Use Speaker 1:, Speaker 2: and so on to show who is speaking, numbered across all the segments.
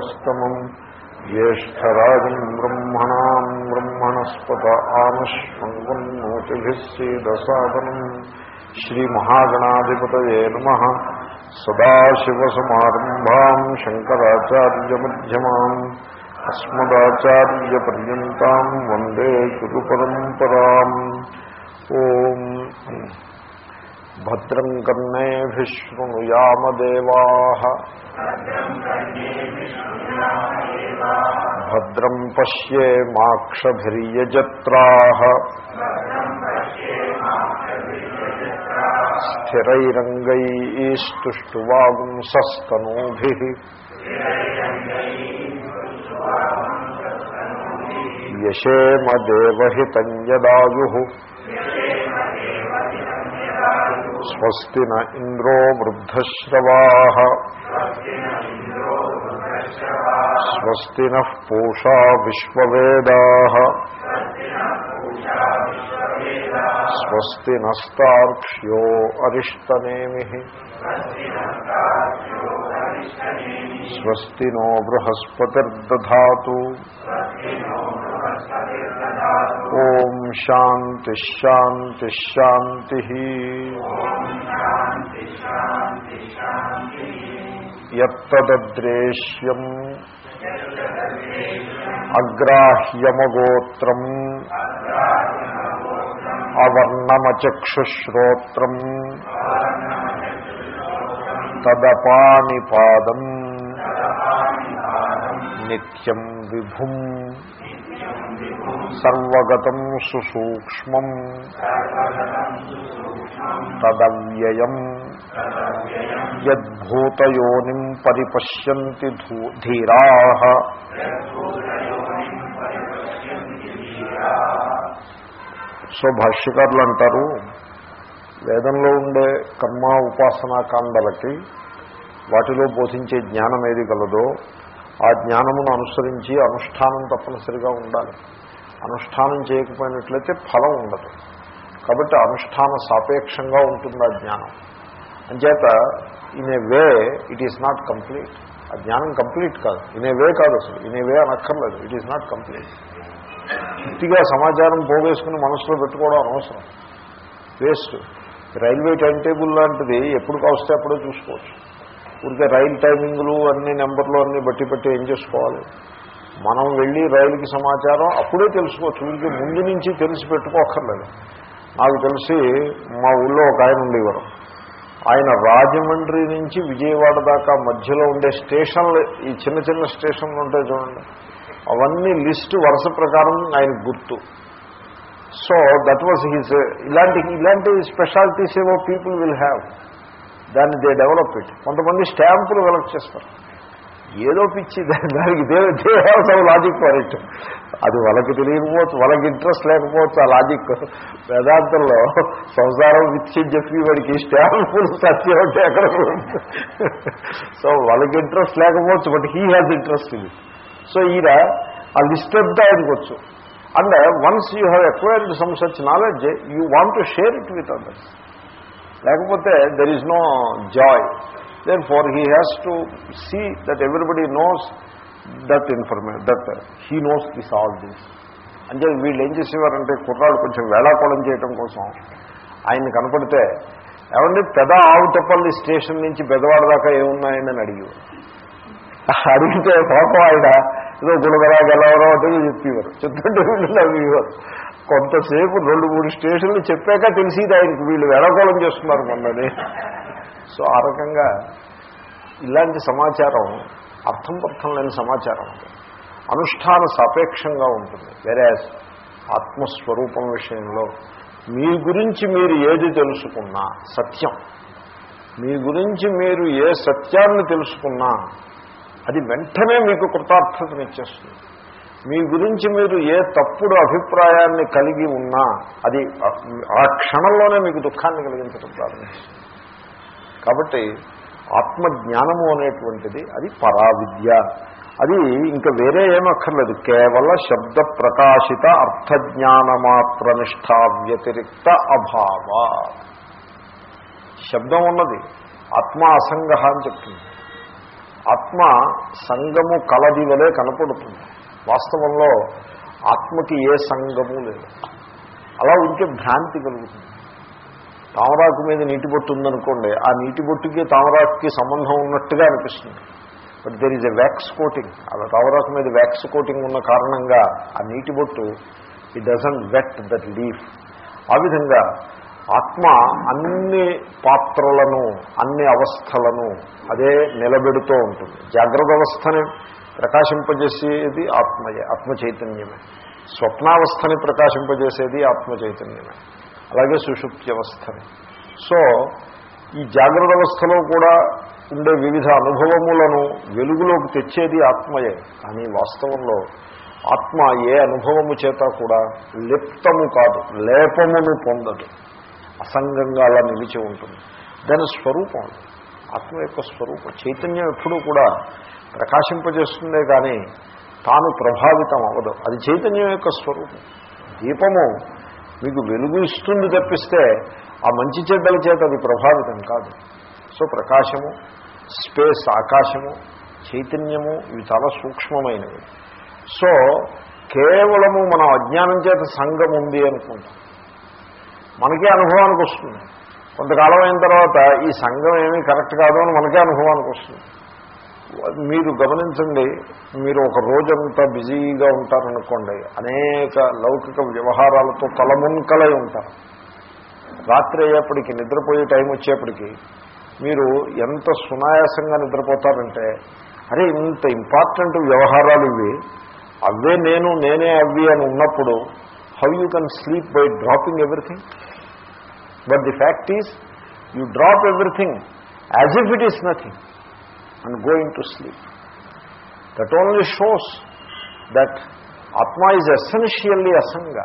Speaker 1: ఉపవీతినముద్వస్తమం జ్యేష్టరాజం బ్రహ్మణాం బ్రహ్మణస్పత ఆనశ్వంగన్నోతిభిः సీదసాదనం శ్రీమహాగణాధిపతయే నమ సదాశివసమారంభాం శంకరాచార్యమ్యమాన్ అస్మదాచార్యపర్యంతం వందే గురు పరంపరాం ఓం భద్రం కర్ణేభిశృణుయామదేవా భద్రం పశ్యేమాక్షభిర్యజత్రా స్థిరైరంగైస్తుష్టువాగుంసస్తనూభి యశేమదేవహితం యదాయు స్వస్తి న ఇంద్రో వృద్ధశ్రవా. స్వస్తి నః పూషా విశ్వవేదా స్వస్తి నస్తార్క్ష్యో అరిష్టనేమి స్వస్తి నో బృహస్పతిర్దా ఓం శాంతి శాంతి శాంతి యత్తద్రేశ్యం అగ్రాహ్యమగోత్రం అవర్ణమచక్షుశ్రోత్రం తదపానిపాదం నిత్యం విభుం సర్వగతం సుసూక్ష్మం తదవ్యయం యద్భూతయోనిం పరిపశ్యంతి ధీరా సో భాష్యకారులు అంటారు వేదంలో ఉండే కర్మ ఉపాసనా కాండలకి వాటిలో బోధించే జ్ఞానం ఏది కలదో ఆ జ్ఞానమును అనుసరించి అనుష్ఠానం తప్పనిసరిగా ఉండాలి. అనుష్ఠానం చేయకపోయినట్లయితే ఫలం ఉండదు. కాబట్టి అనుష్ఠాన సాపేక్షంగా ఉంటుంది ఆ జ్ఞానం. అంచేత in a way it is not complete. ఆ జ్ఞానం కంప్లీట్ కాదు. ఇన్ ఏ వే కాదు అసలు. In a way అనక్కర్లేదు. It is not complete. పూర్తిగా సమాచారం పోగేసుకుని మనసులో పెట్టుకోవడం అనవసరం. వేస్ట్. రైల్వే టైం టేబుల్ లాంటిది ఎప్పుడు కావస్తే అప్పుడే చూసుకోవచ్చు. ఊరికే రైలు టైమింగ్లు అన్ని నెంబర్లు అన్నీ బట్టి బట్టి ఏం చేసుకోవాలి? మనం వెళ్ళి రైలుకి సమాచారం అప్పుడే తెలుసుకోవచ్చు. ఊరికి ముందు నుంచి తెలిసి పెట్టుకోకర్లేదు. నాకు తెలిసి మా ఊళ్ళో ఒక ఆయన ఉండేవారు. ఆయన రాజమండ్రి నుంచి విజయవాడ దాకా మధ్యలో ఉండే స్టేషన్లు ఈ చిన్న చిన్న స్టేషన్లు ఉంటాయి చూడండి. అవన్నీ లిస్టు వరుస ప్రకారం ఆయన గుర్తు. సో దట్ వాజ్ హీస్ ఇలాంటి ఇలాంటి స్పెషాలిటీస్ ఏవో పీపుల్ విల్ హ్యావ్ దాన్ని దే డెవలప్ ఇట్ కొంతమంది స్టాంపులు కలెక్ట్ చేస్తారు. ఏదో పిచ్చి దానికి they they have some logic for it అది వాళ్ళకి తెలియకపోవచ్చు వాళ్ళకి ఇంట్రెస్ట్ లేకపోవచ్చు ఆ లాజిక్ వేదాంతంలో సంసారం విచ్చి చెప్పి వాడికి స్టాంపులు సత్యం అంటే ఎక్కడ సో వాళ్ళకి ఇంట్రెస్ట్ లేకపోవచ్చు బట్ హీ హ్యాజ్ ఇంట్రెస్ట్ ఇది సో ఈయన ఆ లిస్ట్ అంతా ఆయనకొచ్చు and once you have acquired some such knowledge you want to share it with others లేకపోతే there is no joy then far he has to see that everybody knows that information that he knows this all this అంటే వీళ్ళు ఏం చేసేవారంటే కుర్రాడు కొంచెం వేళాకోళం చేయడం కోసం ఆయన కనపడితే ఏమంటే పెద ఆవుటపల్లి స్టేషన్ నుంచి పెదవాడ దాకా ఏమున్నాయని అడిగేవారు. అడిగితే కోపం ఆయన ఏదో గుణగలా గెలవరో అంటే చెప్పేవారు. చెప్తుంటే వీళ్ళు నవ్వేవారు కొంతసేపు రెండు మూడు స్టేషన్లు చెప్పాక తెలిసింది ఆయనకి. వీళ్ళు వేళకోళం చేస్తున్నారు మొన్నది సో ఆ రకంగా ఇలాంటి సమాచారం అర్థం పర్థం లేని సమాచారం అనుష్ఠాన సాపేక్షంగా ఉంటుంది. వేరే ఆత్మస్వరూపం విషయంలో మీ గురించి మీరు ఏది తెలుసుకున్నా సత్యం. మీ గురించి మీరు ఏ సత్యాన్ని తెలుసుకున్నా అది వెంటనే మీకు కృతార్థతనిచ్చేస్తుంది మీ గురించి మీరు ఏ తప్పుడు అభిప్రాయాన్ని కలిగి ఉన్నా అది ఆ క్షణంలోనే మీకు దుఃఖాన్ని కలిగించడం ప్రారంభిస్తుంది. కాబట్టి ఆత్మజ్ఞానము అనేటువంటిది అది పరావిద్య. అది ఇంకా వేరే ఏమక్కర్లేదు కేవల శబ్ద ప్రకాశిత అర్థజ్ఞానమాత్ర నిష్ఠా వ్యతిరిక్త అభావ. శబ్దం ఉన్నది. ఆత్మ అసంగ అని చెప్తుంది. ఆత్మ సంగము కలది వలె కనపడుతుంది. వాస్తవంలో ఆత్మకి ఏ సంగము లేదు. అలా ఉంటే భ్రాంతి కలుగుతుంది. తామరాకు మీద నీటి బొట్టు ఉందనుకోండి ఆ నీటి బొట్టుకి తామరాకుకి సంబంధం ఉన్నట్టుగా అనిపిస్తుంది. But there is a wax coating అలా తామరాకు మీద వ్యాక్స్ కోటింగ్ ఉన్న కారణంగా ఆ నీటి బొట్టు it doesn't wet that leaf ఆ విధంగా ఆత్మ అన్ని పాత్రలను అన్ని అవస్థలను అదే నిలబెడుతూ ఉంటుంది. జాగ్రత్త అవస్థని ప్రకాశింపజేసేది ఆత్మయే ఆత్మ చైతన్యమే. స్వప్నావస్థని ప్రకాశింపజేసేది ఆత్మ చైతన్యమే. అలాగే సుషుప్తి అవస్థని. సో ఈ జాగ్రత్త అవస్థలో కూడా ఉండే వివిధ అనుభవములను వెలుగులోకి తెచ్చేది ఆత్మయే. కానీ వాస్తవంలో ఆత్మ ఏ అనుభవము చేత కూడా లిప్తము కాదు లేపమును పొందదు. అసంగంగా అలా నిలిచి ఉంటుంది. దాని స్వరూపం ఆత్మ యొక్క స్వరూపం. చైతన్యం ఎప్పుడూ కూడా ప్రకాశింపజేస్తుందే కానీ తాను ప్రభావితం అవ్వదు. అది చైతన్యం యొక్క స్వరూపం. దీపము మీకు వెలుగు ఇస్తుంది తప్పిస్తే ఆ మంచి చెడ్డల చేత అది ప్రభావితం కాదు. సో ప్రకాశము స్పేస్ ఆకాశము చైతన్యము ఇవి చాలా సూక్ష్మమైనవి. సో కేవలము మనం అజ్ఞానం చేత సంఘం ఉంది అనుకుంటాం. మనకే అనుభవానికి వస్తుంది. కొంతకాలం అయిన తర్వాత ఈ సంఘం ఏమీ కరెక్ట్ కాదు అని మనకే అనుభవానికి వస్తుంది. మీరు గమనించండి మీరు ఒక రోజంతా బిజీగా ఉంటారనుకోండి అనేక లౌకిక వ్యవహారాలతో తలముంకలై ఉంటారు. రాత్రి అయ్యేప్పటికి నిద్రపోయే టైం వచ్చేప్పటికి మీరు ఎంత సునాయాసంగా నిద్రపోతారంటే అరే ఇంత ఇంపార్టెంట్ వ్యవహారాలు ఇవి అవే నేను నేనే అవి అని ఉన్నప్పుడు how you can sleep by dropping everything but the fact is you drop everything as if it is nothing and going to sleep that only shows that ఆత్మ ఈజ్ ఎసెన్షియల్లీ అసంగా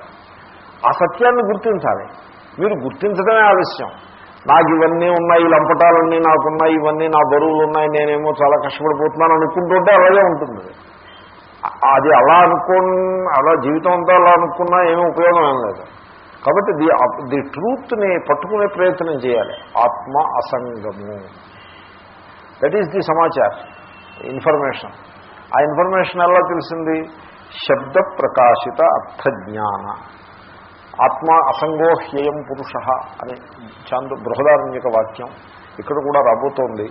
Speaker 1: ఆ సత్యాన్ని గుర్తించాలి. మీరు గుర్తించడమే ఆలస్యం. నాకు ఇవన్నీ ఉన్నాయి ఈ లంపటాలన్నీ నాకున్నాయి ఇవన్నీ నా బరువులు ఉన్నాయి నేనేమో చాలా కష్టపడిపోతున్నాను అనుకుంటుంటే అలాగే ఉంటుంది. అది. అలా అనుకో అలా జీవితం అంతా అలా అనుకున్నా ఏమీ ఉపయోగం ఏం లేదు. కాబట్టి ది ది ట్రూత్ని పట్టుకునే ప్రయత్నం చేయాలి. ఆత్మ అసంగము. దట్ ఈస్ ది సమాచార్. ఇన్ఫర్మేషన్ ఆ ఇన్ఫర్మేషన్ ఎలా తెలిసింది? శబ్ద ప్రకాశిత అర్థజ్ఞాన. ఆత్మ అసంగో హ్యేయం పురుష అని చాంద్ర బృహదారణ్యక వాక్యం ఇక్కడ కూడా రాబోతోంది.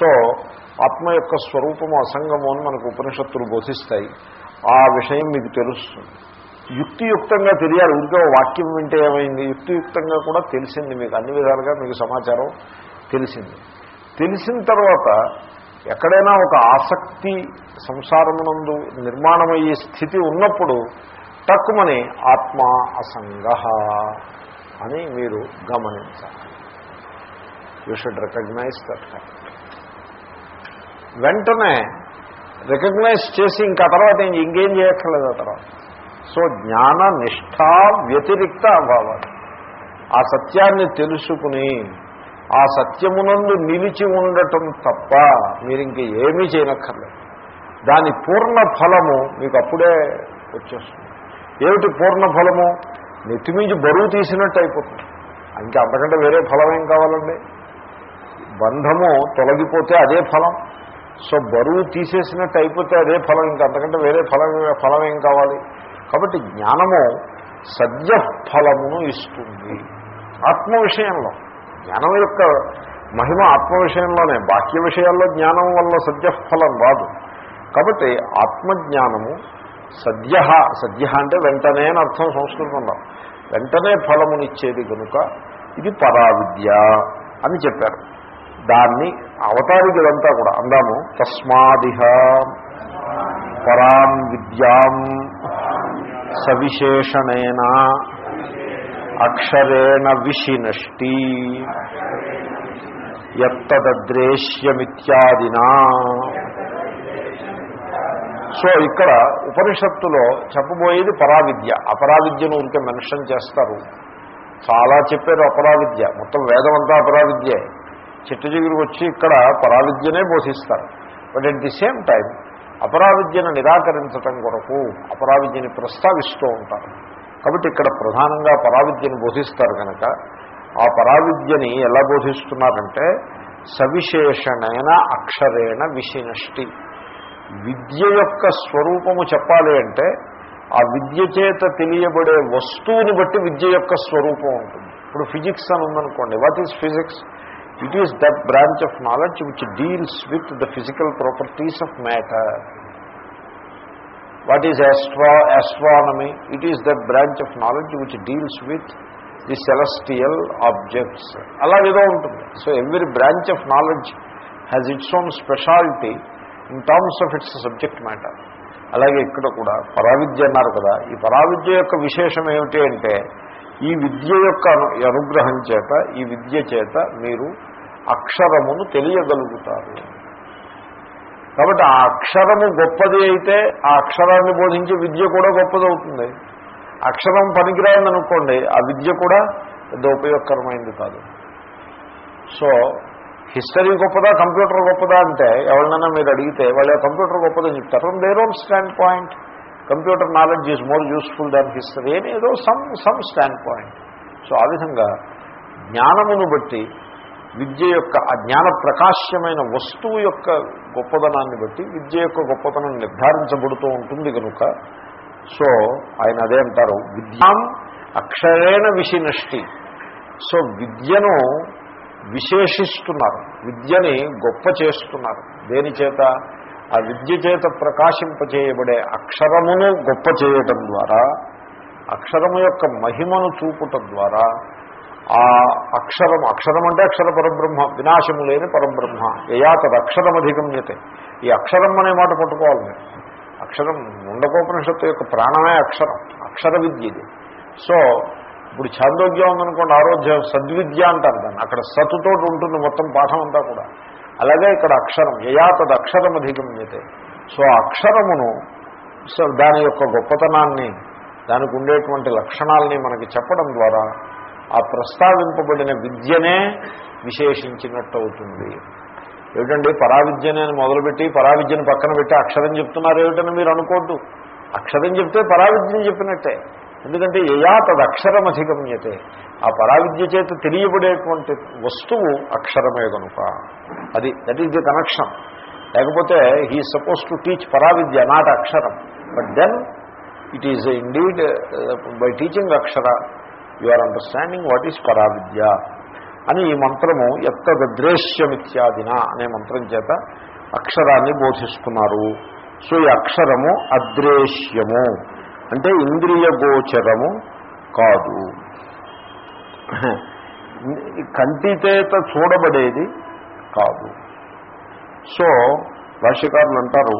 Speaker 1: సో ఆత్మ యొక్క స్వరూపము అసంగము అని మనకు ఉపనిషత్తులు బోధిస్తాయి. ఆ విషయం మీకు తెలుస్తుంది. యుక్తియుక్తంగా తెలియాలి. ఊరికే వాక్యం వింటే ఏమైంది? యుక్తియుక్తంగా కూడా తెలిసింది మీకు. అన్ని విధాలుగా మీకు సమాచారం తెలిసింది. తెలిసిన తర్వాత ఎక్కడైనా ఒక ఆసక్తి సంసారమునందు నిర్మాణమయ్యే స్థితి ఉన్నప్పుడు తక్కువని ఆత్మ అసంగ అని మీరు గమనించాలి. You should recognise that fact వెంటనే రికగ్నైజ్ చేసి ఇంకా తర్వాత ఇంకేం చేయక్కర్లేదు ఆ తర్వాత. సో జ్ఞాన నిష్ఠా వ్యతిరిక్త అభావాలు. ఆ సత్యాన్ని తెలుసుకుని ఆ సత్యమునందు నిలిచి ఉండటం తప్ప మీరు ఇంక ఏమీ చేయనక్కర్లేదు. దాని పూర్ణ ఫలము మీకు అప్పుడే వచ్చేస్తుంది. ఏమిటి పూర్ణ ఫలము? నెత్తిమించి బరువు తీసినట్టు అయిపోతుంది. ఇంకా అంతకంటే వేరే ఫలం ఏం కావాలండి? బంధము తొలగిపోతే అదే ఫలం. సో బరువు తీసేసినట్టు అయిపోతే అదే ఫలం ఇంకా అంతకంటే వేరే ఫలం ఫలం ఏం కావాలి? కాబట్టి జ్ఞానము సద్య ఫలమును ఇస్తుంది. ఆత్మ విషయంలో. జ్ఞానం యొక్క మహిమ ఆత్మ విషయంలోనే. బాహ్య విషయాల్లో జ్ఞానం వల్ల సద్య ఫలం రాదు. కాబట్టి ఆత్మజ్ఞానము సద్య సద్య అంటే వెంటనే అని అర్థం సంస్కృతంలో వెంటనే ఫలమునిచ్చేది కనుక ఇది పరావిద్య అని చెప్పారు. దాన్ని అవతారికి ఇదంతా కూడా అందాము. తస్మాదిహ పరాం విద్యాం సవిశేషణేన అక్షరేణ విషినష్టి ఎత్తదద్రేశ్యమిత్యాదినా సో ఇక్కడ ఉపనిషత్తులో చెప్పబోయేది పరావిద్య. అపరావిద్యను ఊరికే మెన్షన్ చేస్తారు. చాలా చెప్పారు అపరావిద్య మొత్తం వేదం అంతా అపరావిద్యే చిట్ట చిగురికి వచ్చి ఇక్కడ పరావిద్యనే బోధిస్తారు. But at the same time అపరావిద్యను నిరాకరించటం కొరకు అపరావిద్యని ప్రస్తావిస్తూ ఉంటారు. కాబట్టి ఇక్కడ ప్రధానంగా పరావిద్యను బోధిస్తారు కనుక ఆ పరావిద్యని ఎలా బోధిస్తున్నారంటే సవిశేషణైన అక్షరేణ విషినష్టి విద్య యొక్క స్వరూపము చెప్పాలి అంటే ఆ విద్య చేత తెలియబడే వస్తువుని బట్టి విద్య యొక్క స్వరూపం ఉంటుంది. ఇప్పుడు ఫిజిక్స్ అని ఉందనుకోండి what is physics it is that branch of knowledge which deals with the physical properties of matter what is astro astronomy it is that branch of knowledge which deals with the celestial objects అలాగేదో ఉంటుంది. So every branch of knowledge has its own speciality in terms of its subject matter అలాగే ఇక్కడ కూడా పరావిద్య అన్నారు కదా. ఈ పరావిద్య యొక్క విశేషం ఏమిటి అంటే ఈ విద్య యొక్క అను అనుగ్రహం చేత ఈ విద్య చేత మీరు అక్షరమును తెలియగలుగుతారు. కాబట్టి ఆ అక్షరము గొప్పది అయితే ఆ అక్షరాన్ని బోధించే విద్య కూడా గొప్పదవుతుంది. అక్షరం పనికిరాయిందనుకోండి ఆ విద్య కూడా పెద్ద ఉపయోగకరమైంది కాదు. సో హిస్టరీ గొప్పదా కంప్యూటర్ గొప్పదా అంటే ఎవరినైనా మీరు అడిగితే వాళ్ళు కంప్యూటర్ గొప్పదని చెప్తారు. Their own standpoint computer knowledge is more useful than history అని ఏదో some some stand point so ఆ విధంగా జ్ఞానమును బట్టి విద్య యొక్క ఆ జ్ఞాన ప్రకాశ్యమైన వస్తువు యొక్క గొప్పదనాన్ని బట్టి విద్య యొక్క గొప్పతనం నిర్ధారించబడుతూ ఉంటుంది కనుక సో ఆయన అదే అంటారు విద్యాం అక్షరేణ విషినష్టి. సో విద్యను విశేషిస్తున్నారు విద్యని గొప్ప చేస్తున్నారు. దేని చేత? ఆ విద్య చేత ప్రకాశింపచేయబడే అక్షరమును గొప్ప చేయటం ద్వారా అక్షరము యొక్క మహిమను చూపుట ద్వారా ఆ అక్షరం అక్షరం అంటే అక్షర పరబ్రహ్మ వినాశము లేని పరబ్రహ్మ. యయా తదక్షరమధిగమ్యతే. ఈ అక్షరం అనే మాట పట్టుకోవాలి మీరు. అక్షరం ముండకోపనిషత్తు యొక్క ప్రాణమే అక్షరం అక్షర విద్య ఇది. సో ఇప్పుడు ఛాందోగ్యం ఉందనుకోండి ఆరోగ్యం సద్విద్య అంటారు దాన్ని. అక్కడ సత్తుతో ఉంటుంది మొత్తం పాఠం అంతా కూడా. అలాగే ఇక్కడ అక్షరం యయా తద్ అక్షరం అధిగమ్యతే సో ఆ అక్షరమును సో దాని యొక్క గొప్పతనాన్ని దానికి ఉండేటువంటి లక్షణాలని మనకి చెప్పడం ద్వారా ఆ ప్రస్తావింపబడిన విద్యనే విశేషించినట్టు అవుతుంది ఏమిటండి? పరావిద్యనే మొదలుపెట్టి పరావిద్యను పక్కన పెట్టి అక్షరం చెప్తున్నారు ఏమిటని మీరు అనుకోద్దు. అక్షరం చెప్తే పరావిద్యని చెప్పినట్టే. ఎందుకంటే ఏయా తదక్షరం అధిగమ్యతే ఆ పరావిద్య చేత తెలియబడేటువంటి వస్తువు అక్షరమే కనుక అది దట్ ఈస్ ది కనెక్షన్ లేకపోతే హీ సపోజ్ టు టీచ్ పరావిద్య నాట్ అక్షరం. But then it is indeed by teaching Akshara you are understanding what is పరావిద్య అని ఈ మంత్రము ఎత్తదృశ్యమిత్యాదిన అనే మంత్రం చేత అక్షరాన్ని బోధిస్తున్నారు. సో ఈ అక్షరము అద్రేశ్యము అంటే ఇంద్రియ గోచరము కాదు. కంటి చేత చూడబడేది కాదు. సో భాష్యకారులు అంటారు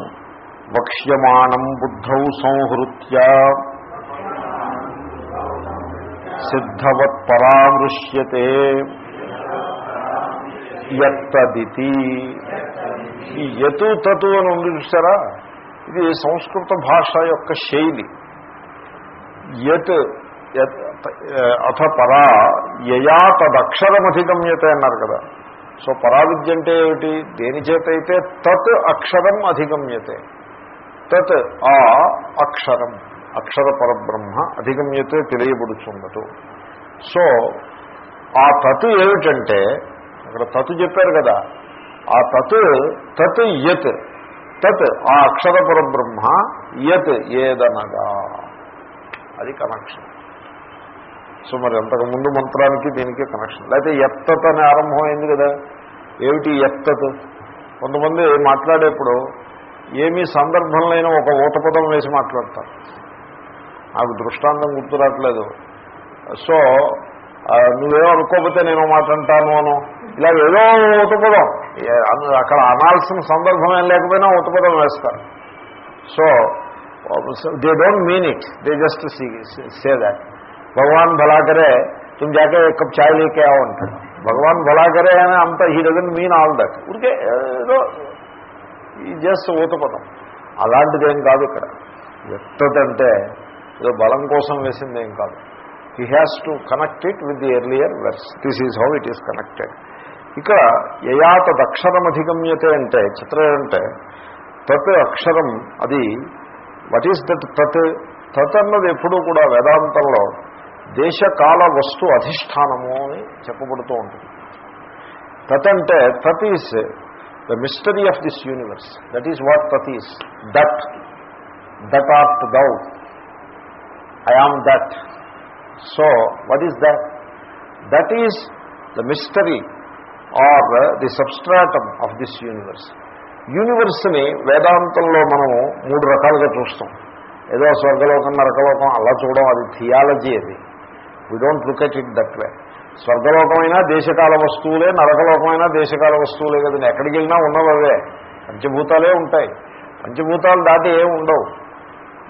Speaker 1: వక్ష్యమాణం బుద్ధౌ సంహృత్య సిద్ధవత్ పరామృశ్యతే. ఎత్తదితి ఈ యతు తతు అని ఉంది చూసారా ఇది సంస్కృత భాష యొక్క శైలి. యత్ అథ పరా యయా తదక్షరమధిగమ్యత అన్నారు కదా. సో పరావిద్య అంటే ఏమిటి? దేని చేత అయితే తత్ అక్షరం అధిగమ్యతే. తత్ ఆ అక్షరం. అక్షర పరబ్రహ్మ అధిగమ్యతే తెలియబడుచుండదు. సో ఆ తత్ ఏమిటంటే అక్కడ తత్ చెప్పారు కదా ఆ తత్ తత్ యత్ తత్ ఆ అక్షర పరబ్రహ్మ యత్ ఏదనగా. అది కనెక్షన్ సో మరి అంతకు ముందు మంత్రానికి దీనికి కనెక్షన్ లేకపోతే ఎత్తత్ అని ఆరంభమైంది కదా. ఏమిటి ఎత్తత్ కొంతమంది మాట్లాడేప్పుడు ఏమీ సందర్భంలో ఒక ఊతపదం వేసి మాట్లాడతారు. నాకు దృష్టాంతం గుర్తు రావట్లేదు. సో నువ్వేమో అనుకోకపోతే నేను మాట అంటాను అను. ఇలా ఏదో ఉతపదం అక్కడ అనాల్సిన సందర్భం ఏం లేకపోయినా ఉతపదం వేస్తారు. So they don't mean it they just say that భగవాన్ బలాకరే తుమ్ జాకే కప్ ఛాయ్ లేకే అంటాడు. భగవాన్ భలాకరే అని అంత he doesn't mean all that ఊరికే ఏదో ఈ జస్ట్ ఊతపదం అలాంటిదేం కాదు ఇక్కడ. ఎట్టదంటే ఏదో బలం కోసం వేసిందేం కాదు. He has to connect it with the earlier verse this is how it is connected ఇక్కడ యయాత దక్షరం అధిగమ్యతే అంటే చిత్రం అంటే తత్ అక్షరం అది వాట్ ఈస్ దట్ తత్? తత్ అన్నది ఎప్పుడూ కూడా వేదాంతంలో దేశకాల వస్తు అధిష్టానము అని చెప్పబడుతూ ఉంటుంది. తత్ అంటే తత్ is the mystery of this universe that is what తత్ is that that art thou I am that so what is that that is the mystery or the substratum of this universe యూనివర్స్ని వేదాంతంలో మనము మూడు రకాలుగా చూస్తాం. ఏదో స్వర్గలోకం నరకలోకం అలా చూడడం అది థియాలజీ అది. We don't look at it that way స్వర్గలోకమైనా దేశకాల వస్తువులే నరకలోకమైన దేశకాల వస్తువులే కదండి ఎక్కడికి వెళ్ళినా ఉన్నవే పంచభూతాలే ఉంటాయి. పంచభూతాలు దాటి ఏమి ఉండవు.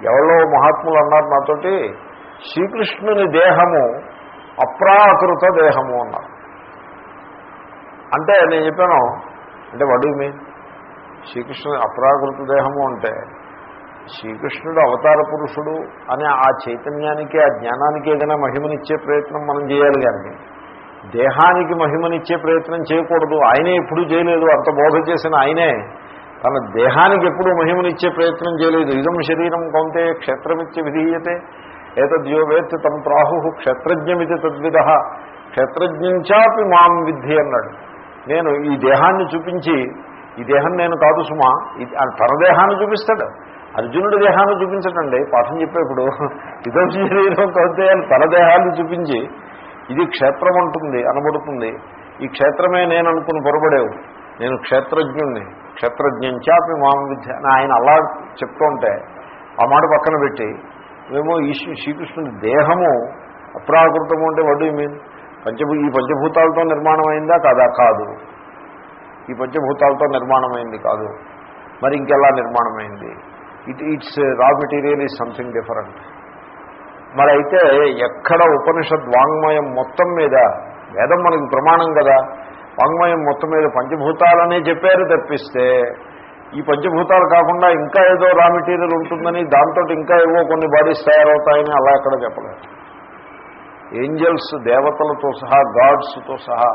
Speaker 1: ఎవరో మహాత్ములు అన్నారు నాతోటి శ్రీకృష్ణుని దేహము అప్రాకృత దేహము అన్నారు. అంటే నేను చెప్పాను అంటే వడు మీన్ శ్రీకృష్ణుని అప్రాకృత దేహము అంటే శ్రీకృష్ణుడు అవతార పురుషుడు అనే ఆ చైతన్యానికి ఆ జ్ఞానానికి ఏదైనా మహిమనిచ్చే ప్రయత్నం మనం చేయాలి కానీ దేహానికి మహిమనిచ్చే ప్రయత్నం చేయకూడదు. ఆయనే ఎప్పుడూ చేయలేదు. అంత బోధ చేసిన ఆయనే తన దేహానికి ఎప్పుడూ మహిమనిచ్చే ప్రయత్నం చేయలేదు. ఇదం శరీరం కొంతే క్షేత్రమిత్య విధీయతే. ఏతద్యో వేత్తి తమ ప్రాహు క్షేత్రజ్ఞమితి తద్విధ. క్షేత్రజ్ఞంచాపి మాం విద్ధి అన్నాడు. నేను ఈ దేహాన్ని చూపించి ఈ దేహం నేను కాదు సుమా ఇది తన దేహాన్ని చూపిస్తాడు. అర్జునుడి దేహాన్ని చూపించటండి. పాఠం చెప్పేప్పుడు ఇదం శరీరం కొంతే అని తన దేహాన్ని చూపించి ఇది క్షేత్రం అంటుంది అనబడుతుంది. ఈ క్షేత్రమే నేను అనుకుని పొరబడేవు. నేను క్షేత్రజ్ఞుణ్ణి. క్షేత్రజ్ఞంచాపి మా విద్య. అని ఆయన అలా చెప్తుంటే ఆ మాట పక్కన పెట్టి మేము ఈ శ్రీకృష్ణుని దేహము అప్రాకృతము అంటే వడ్ యూ మీన్ పంచభూ ఈ పంచభూతాలతో నిర్మాణం అయిందా కాదా? కాదు. ఈ పంచభూతాలతో నిర్మాణమైంది కాదు. మరి ఇంకెలా నిర్మాణమైంది? It its raw material is something different మరి అయితే ఎక్కడ ఉపనిషద్ వాంగ్మయం మొత్తం మీద వేదం మనకి ప్రమాణం కదా. వాంగ్మయం మొత్తం మీద పంచభూతాలనే చెప్పారు తప్పిస్తే ఈ పంచభూతాలు కాకుండా ఇంకా ఏదో రా మెటీరియల్ ఉంటుందని దాంతో ఇంకా ఏవో కొన్ని బాడీస్ తయారవుతాయని అలా ఎక్కడ చెప్పలేదు. ఏంజల్స్ దేవతలతో సహా గాడ్స్తో సహా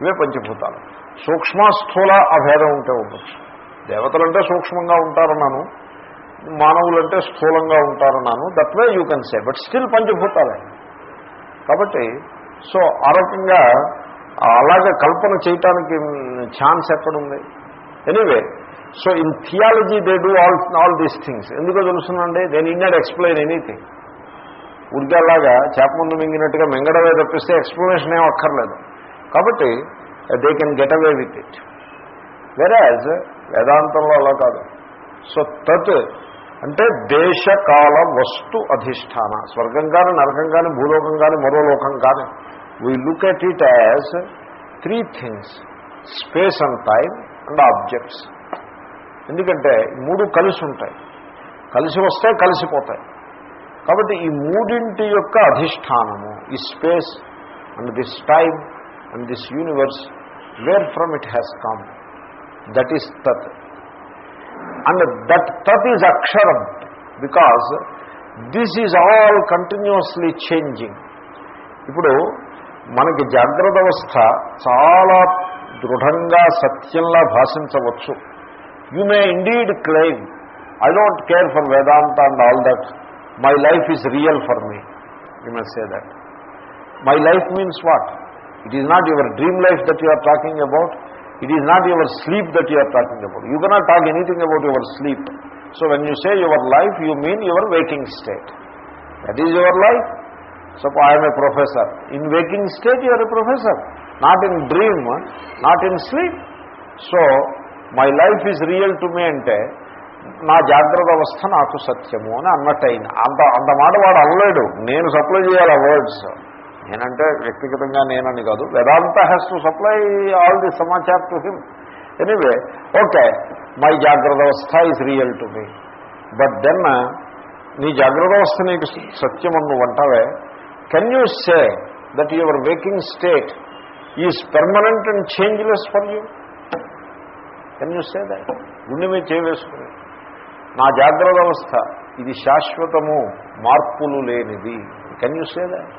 Speaker 1: ఇవే పంచభూతాలు. సూక్ష్మ స్థూల అభేదం ఉంటే ఉండొచ్చు. దేవతలంటే సూక్ష్మంగా ఉంటారన్నాను మానవులంటే స్థూలంగా ఉంటారన్నాను that way you can say but still పంచభూతాలే. కాబట్టి సో ఆ రకంగా అలాగే కల్పన చేయటానికి ఛాన్స్ ఎక్కడుంది? Anyway so in theology they do all all these things ఎందుకో తెలుస్తుందండి నేను ఇన్నాడు ఎక్స్ప్లెయిన్ ఎనీథింగ్ ఉడికేలాగా చేప ముందు మింగినట్టుగా మింగడమే తప్పిస్తే ఎక్స్ప్లెనేషన్ ఏం అక్కర్లేదు. కాబట్టి they can get away with it whereas వేదాంతంలో అలా కాదు. సో తత్ అంటే దేశకాల వస్తు అధిష్టాన. స్వర్గం కానీ నరకం కానీ భూలోకం కానీ మరో లోకం కానీ we look at it as three things space and time and objects ఎందుకంటే మూడు కలిసి ఉంటాయి. కలిసి వస్తే కలిసిపోతాయి. కాబట్టి ఈ మూడింటి యొక్క అధిష్టానము ఈ space and this time and this universe where from it has come that is తత్ అండ్ దట్ తత్ ఈజ్ అక్షరం because this is all continuously changing ఇప్పుడు మనకి జాగ్రత్త అవస్థ చాలా దృఢంగా సత్యంలా భాషించవచ్చు you may indeed claim I don't care for Vedanta and all that my life is real for me you may say that my life means what it is not your dream life that you are talking about it is not your sleep that you are talking about you cannot talk anything about your sleep so when you say your life you mean your waking state that is your life suppose I'm a professor in waking state you're a professor not in dream not in sleep so my life is real to me అంటే నా జాగ్రత్త అవస్థ నాకు సత్యము అని అన్నట్టయింది అంత అంత మాట వాడు అనలేడు. నేను సప్లై చేయాలి ఆ వర్డ్స్ నేనంటే వ్యక్తిగతంగా నేనని కాదు. Vedanta has to supply all the Samachar to him anyway okay my జాగ్రత్త అవస్థ is real to me but then నీ జాగ్రత్త అవస్థ నీకు సత్యం నువ్వు అంటావే can you say that your waking state is permanent and changeless for you can you say that గుండె మీద చేవేసుకుని నా జాగ్రత్త అవస్థ ఇది శాశ్వతము మార్పులు లేనిది. Can you say that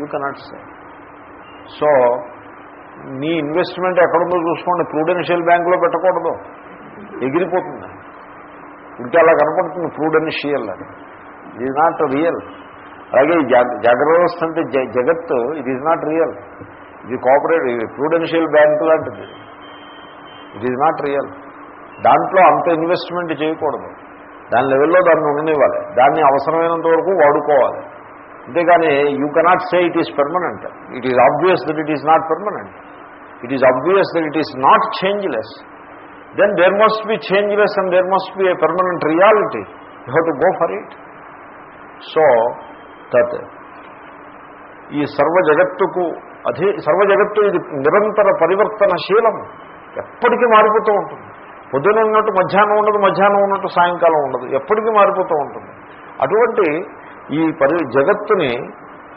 Speaker 1: you cannot say so నీ ఇన్వెస్ట్మెంట్ ఎక్కడుందో చూసుకోండి. ప్రూడెన్షియల్ బ్యాంకులో పెట్టకూడదు. ఎగిరిపోతుంది. ఇంకా అలా కనపడుతుంది ప్రూడెన్షియల్ అని ఇది నాట్ రియల్ అలాగే ఈ జాగ్రత్త వ్యవస్థ అంటే జగత్తు ఇట్ ఈజ్ నాట్ రియల్ ఇది కోఆపరేటివ్ ప్రూడెన్షియల్ బ్యాంక్ లాంటిది ఇట్ ఈజ్ నాట్ రియల్ దాంట్లో అంత ఇన్వెస్ట్మెంట్ చేయకూడదు. దాని లెవెల్లో దాన్ని ఉండనివ్వాలి. దాన్ని అవసరమైనంత వరకు వాడుకోవాలి. అంతేగాని you cannot say it is permanent it is obvious that it is not permanent it is obvious that it is not changeless then there must be changeless and there must be a permanent reality you have to go for it so తత్. ఈ సర్వ జగత్తుకు అధి సర్వ జగత్తు ఇది నిరంతర పరివర్తనశీలం. ఎప్పటికీ మారిపోతూ ఉంటుంది. పొద్దున ఉన్నట్టు మధ్యాహ్నం ఉండదు మధ్యాహ్నం ఉన్నట్టు సాయంకాలం ఉండదు. ఎప్పటికీ మారిపోతూ ఉంటుంది. అటువంటి ఈ పరి జగత్తుని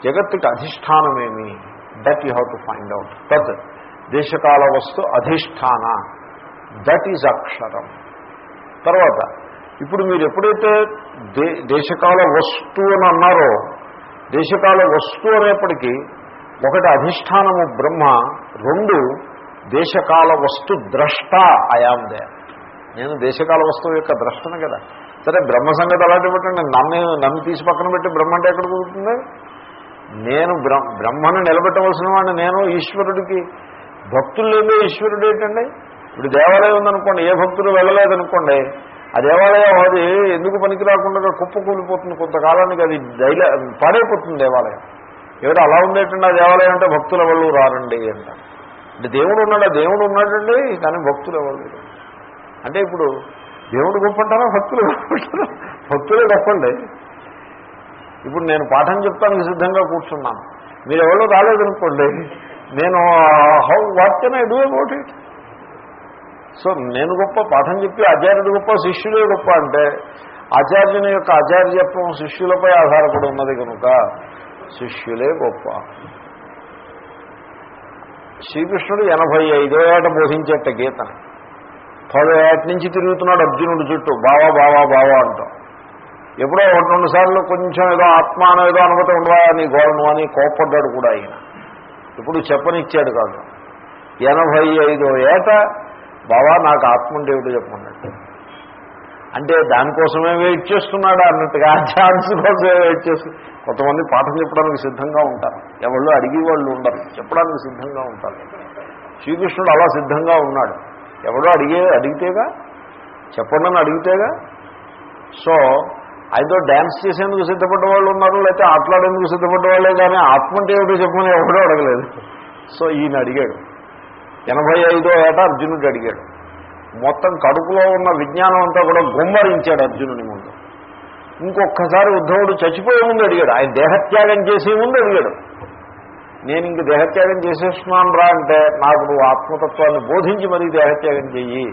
Speaker 1: జగత్తుకి అధిష్టానమేమి? That you have to find out తత్. దేశకాల వస్తు అధిష్టాన. దట్ ఈజ్ అక్షరం. తర్వాత ఇప్పుడు మీరు ఎప్పుడైతే దే దేశకాల వస్తువు అని అన్నారో దేశకాల వస్తు అనేప్పటికీ ఒకటి అధిష్టానము బ్రహ్మ రెండు దేశకాల వస్తు ద్రష్ట అయాం దే నేను దేశకాల వస్తువు యొక్క ద్రష్టను కదా. సరే బ్రహ్మ సంగతి అలాంటి పెట్టండి. నన్ను నన్ను తీసి పక్కన పెట్టి బ్రహ్మ అంటే ఎక్కడ కుదురుతుంది? నేను బ్రహ్మను నిలబెట్టవలసిన వాడిని నేను ఈశ్వరుడికి. భక్తులు లేదే ఈశ్వరుడు ఏంటండి? ఇప్పుడు దేవాలయం ఉందనుకోండి ఏ భక్తులు వెళ్ళలేదనుకోండి ఆ దేవాలయం అది ఎందుకు పనికి రాకుండా కుప్ప కూలిపోతుంది కొంతకాలానికి అది డైల పాడైపోతుంది దేవాలయం. ఎవరు అలా ఉండేటండి ఆ దేవాలయం అంటే భక్తులు ఎవరు రారండి అంట. అంటే దేవుడు ఉన్నాడా? దేవుడు ఉన్నాడండి కానీ భక్తులు ఎవరు అంటే ఇప్పుడు దేవుడు గొప్ప అంటారా? భక్తులు గొప్ప భక్తులే గొప్పండి. ఇప్పుడు నేను పాఠం చెప్తానికి సిద్ధంగా కూర్చున్నాను. మీరు ఎవరో రాలేదనుకోండి నేను how what can I do about it? So నేను గొప్ప పాఠం చెప్పి ఆచార్యుడు గొప్ప శిష్యుడే గొప్ప అంటే ఆచార్యుని యొక్క ఆచార్యత్వం శిష్యులపై ఆధారపడి ఉన్నది కనుక శిష్యులే గొప్ప. శ్రీకృష్ణుడు ఎనభై ఐదో ఏట బోధించేట గీత. పదో ఏట నుంచి తిరుగుతున్నాడు అర్జునుడు చుట్టూ. బావా బావా బావా అంటాం. ఎప్పుడో ఒకటి రెండు సార్లు కొంచెం ఏదో ఆత్మ అనేదో అనుమతి ఉండవా అని గోడను అని కోప్పడ్డాడు కూడా ఆయన. ఇప్పుడు చెప్పనిచ్చాడు కాదు. ఎనభై ఐదో ఏట బావా నాకు ఆత్మ దేవుడు చెప్పమన్నట్టు అంటే దానికోసమే వెయిట్ చేస్తున్నాడా అన్నట్టుగా ఆ ఛాన్స్ కోసమే వెయిట్ చేస్తు కొంతమంది పాఠం చెప్పడానికి సిద్ధంగా ఉంటారు. ఎవళ్ళు అడిగి వాళ్ళు ఉండరు. చెప్పడానికి సిద్ధంగా ఉంటారు. శ్రీకృష్ణుడు అలా సిద్ధంగా ఉన్నాడు. ఎవడో అడిగే అడిగితేగా? చెప్పండి అని అడిగితేగా? సో ఆయనతో డ్యాన్స్ చేసేందుకు సిద్ధపడ్డ వాళ్ళు ఉన్నారు లేకపోతే ఆటలాడేందుకు సిద్ధపడ్డ వాళ్ళే కానీ ఆత్మ అంటే ఏమిటో చెప్పమని ఎవడో అడగలేదు. సో ఈయన అడిగాడు. ఎనభై ఐదో ఏట అర్జునుడు అడిగాడు. మొత్తం కడుపులో ఉన్న విజ్ఞానం అంతా కూడా గుమ్మరించాడు అర్జునుని ముందు. ఇంకొక్కసారి ఉద్ధవుడు చచ్చిపోయే ముందు అడిగాడు. ఆయన దేహత్యాగం చేసే ముందు అడిగాడు. నేను ఇంక దేహత్యాగం చేసేస్తున్నాను రా అంటే నాకు నువ్వు ఆత్మతత్వాన్ని బోధించి మరీ దేహత్యాగం చెయ్యి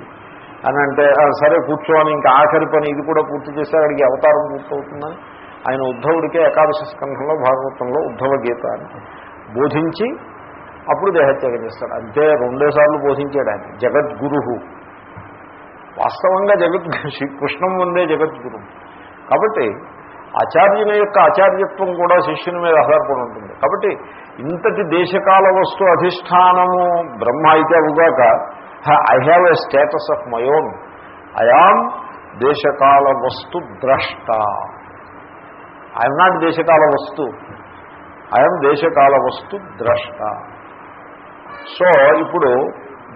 Speaker 1: అని అంటే సరే కూర్చోని ఇంకా ఆఖరి పని ఇది కూడా పూర్తి చేస్తే అడిగి అవతారం పూర్తవుతుందని. ఆయన ఉద్ధవుడికే ఏకాదశ స్కంధంలో భాగవతంలో ఉద్ధవ గీత అని బోధించి అప్పుడు దేహత్యాగం చేస్తాడు. అంతే రెండోసార్లు బోధించాడు ఆయన. జగద్గురు వాస్తవంగా జగద్ శ్రీకృష్ణం ఉందే జగద్గురు. కాబట్టి ఆచార్యుని యొక్క ఆచార్యత్వం కూడా శిష్యుని మీద ఆధారపడి ఉంటుంది. కాబట్టి ఇంతటి దేశకాల వస్తు అధిష్టానము బ్రహ్మ అయితే అవుగాక I have a status of my own I am దేశకాల వస్తు ద్రష్ట. ఐఎమ్ నాట్ దేశకాల వస్తు ఐఎమ్ దేశకాల వస్తు ద్రష్ట. సో ఇప్పుడు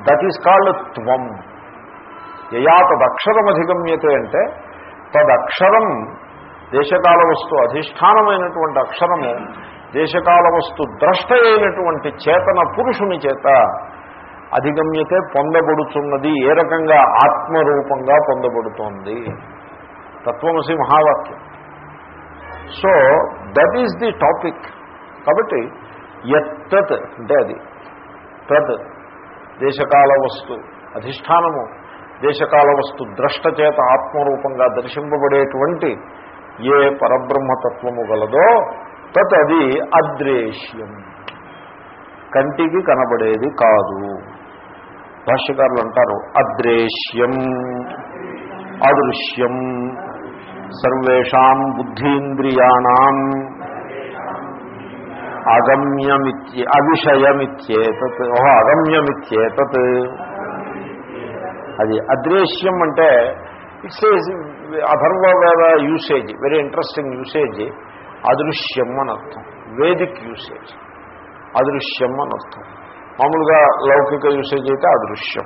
Speaker 1: దట్ ఈస్ కాల్డ్ త్వం. యయా తదక్షరం అధిగమ్యతే అంటే తదక్షరం దేశకాల వస్తు అధిష్టానమైనటువంటి అక్షరము దేశకాల వస్తు ద్రష్ట అయినటువంటి చేతన పురుషుని చేత అధిగమ్యతే పొందబడుతున్నది ఏ రకంగా ఆత్మరూపంగా పొందబడుతోంది. తత్వమసి మహావాక్యం. So that is the topic. కాబట్టి ఎత్తత్ అంటే అది తద్ దేశకాల వస్తు అధిష్టానము దేశకాల వస్తు ద్రష్ట చేత ఆత్మరూపంగా దర్శింపబడేటువంటి ఏ పరబ్రహ్మతత్వము గలదో తత్ అది అద్రేష్యం కంటికి కనబడేది కాదు. భాష్యకారులు అంటారు అద్రేశ్యం అదృశ్యం. సర్వేషాం బుద్ధీంద్రియాణం అగమ్యమిత్య అవిషయమిత్యేతత్ ఓహో అగమ్యమిత్యేతత్. అది అదృశ్యం అంటే it's Atharvaveda usage very interesting usage అదృశ్యం అని అర్థం. వేదిక్ యూసేజ్ అదృశ్యం అని అర్థం. మామూలుగా లౌకిక యూసేజ్ అయితే అదృశ్యం.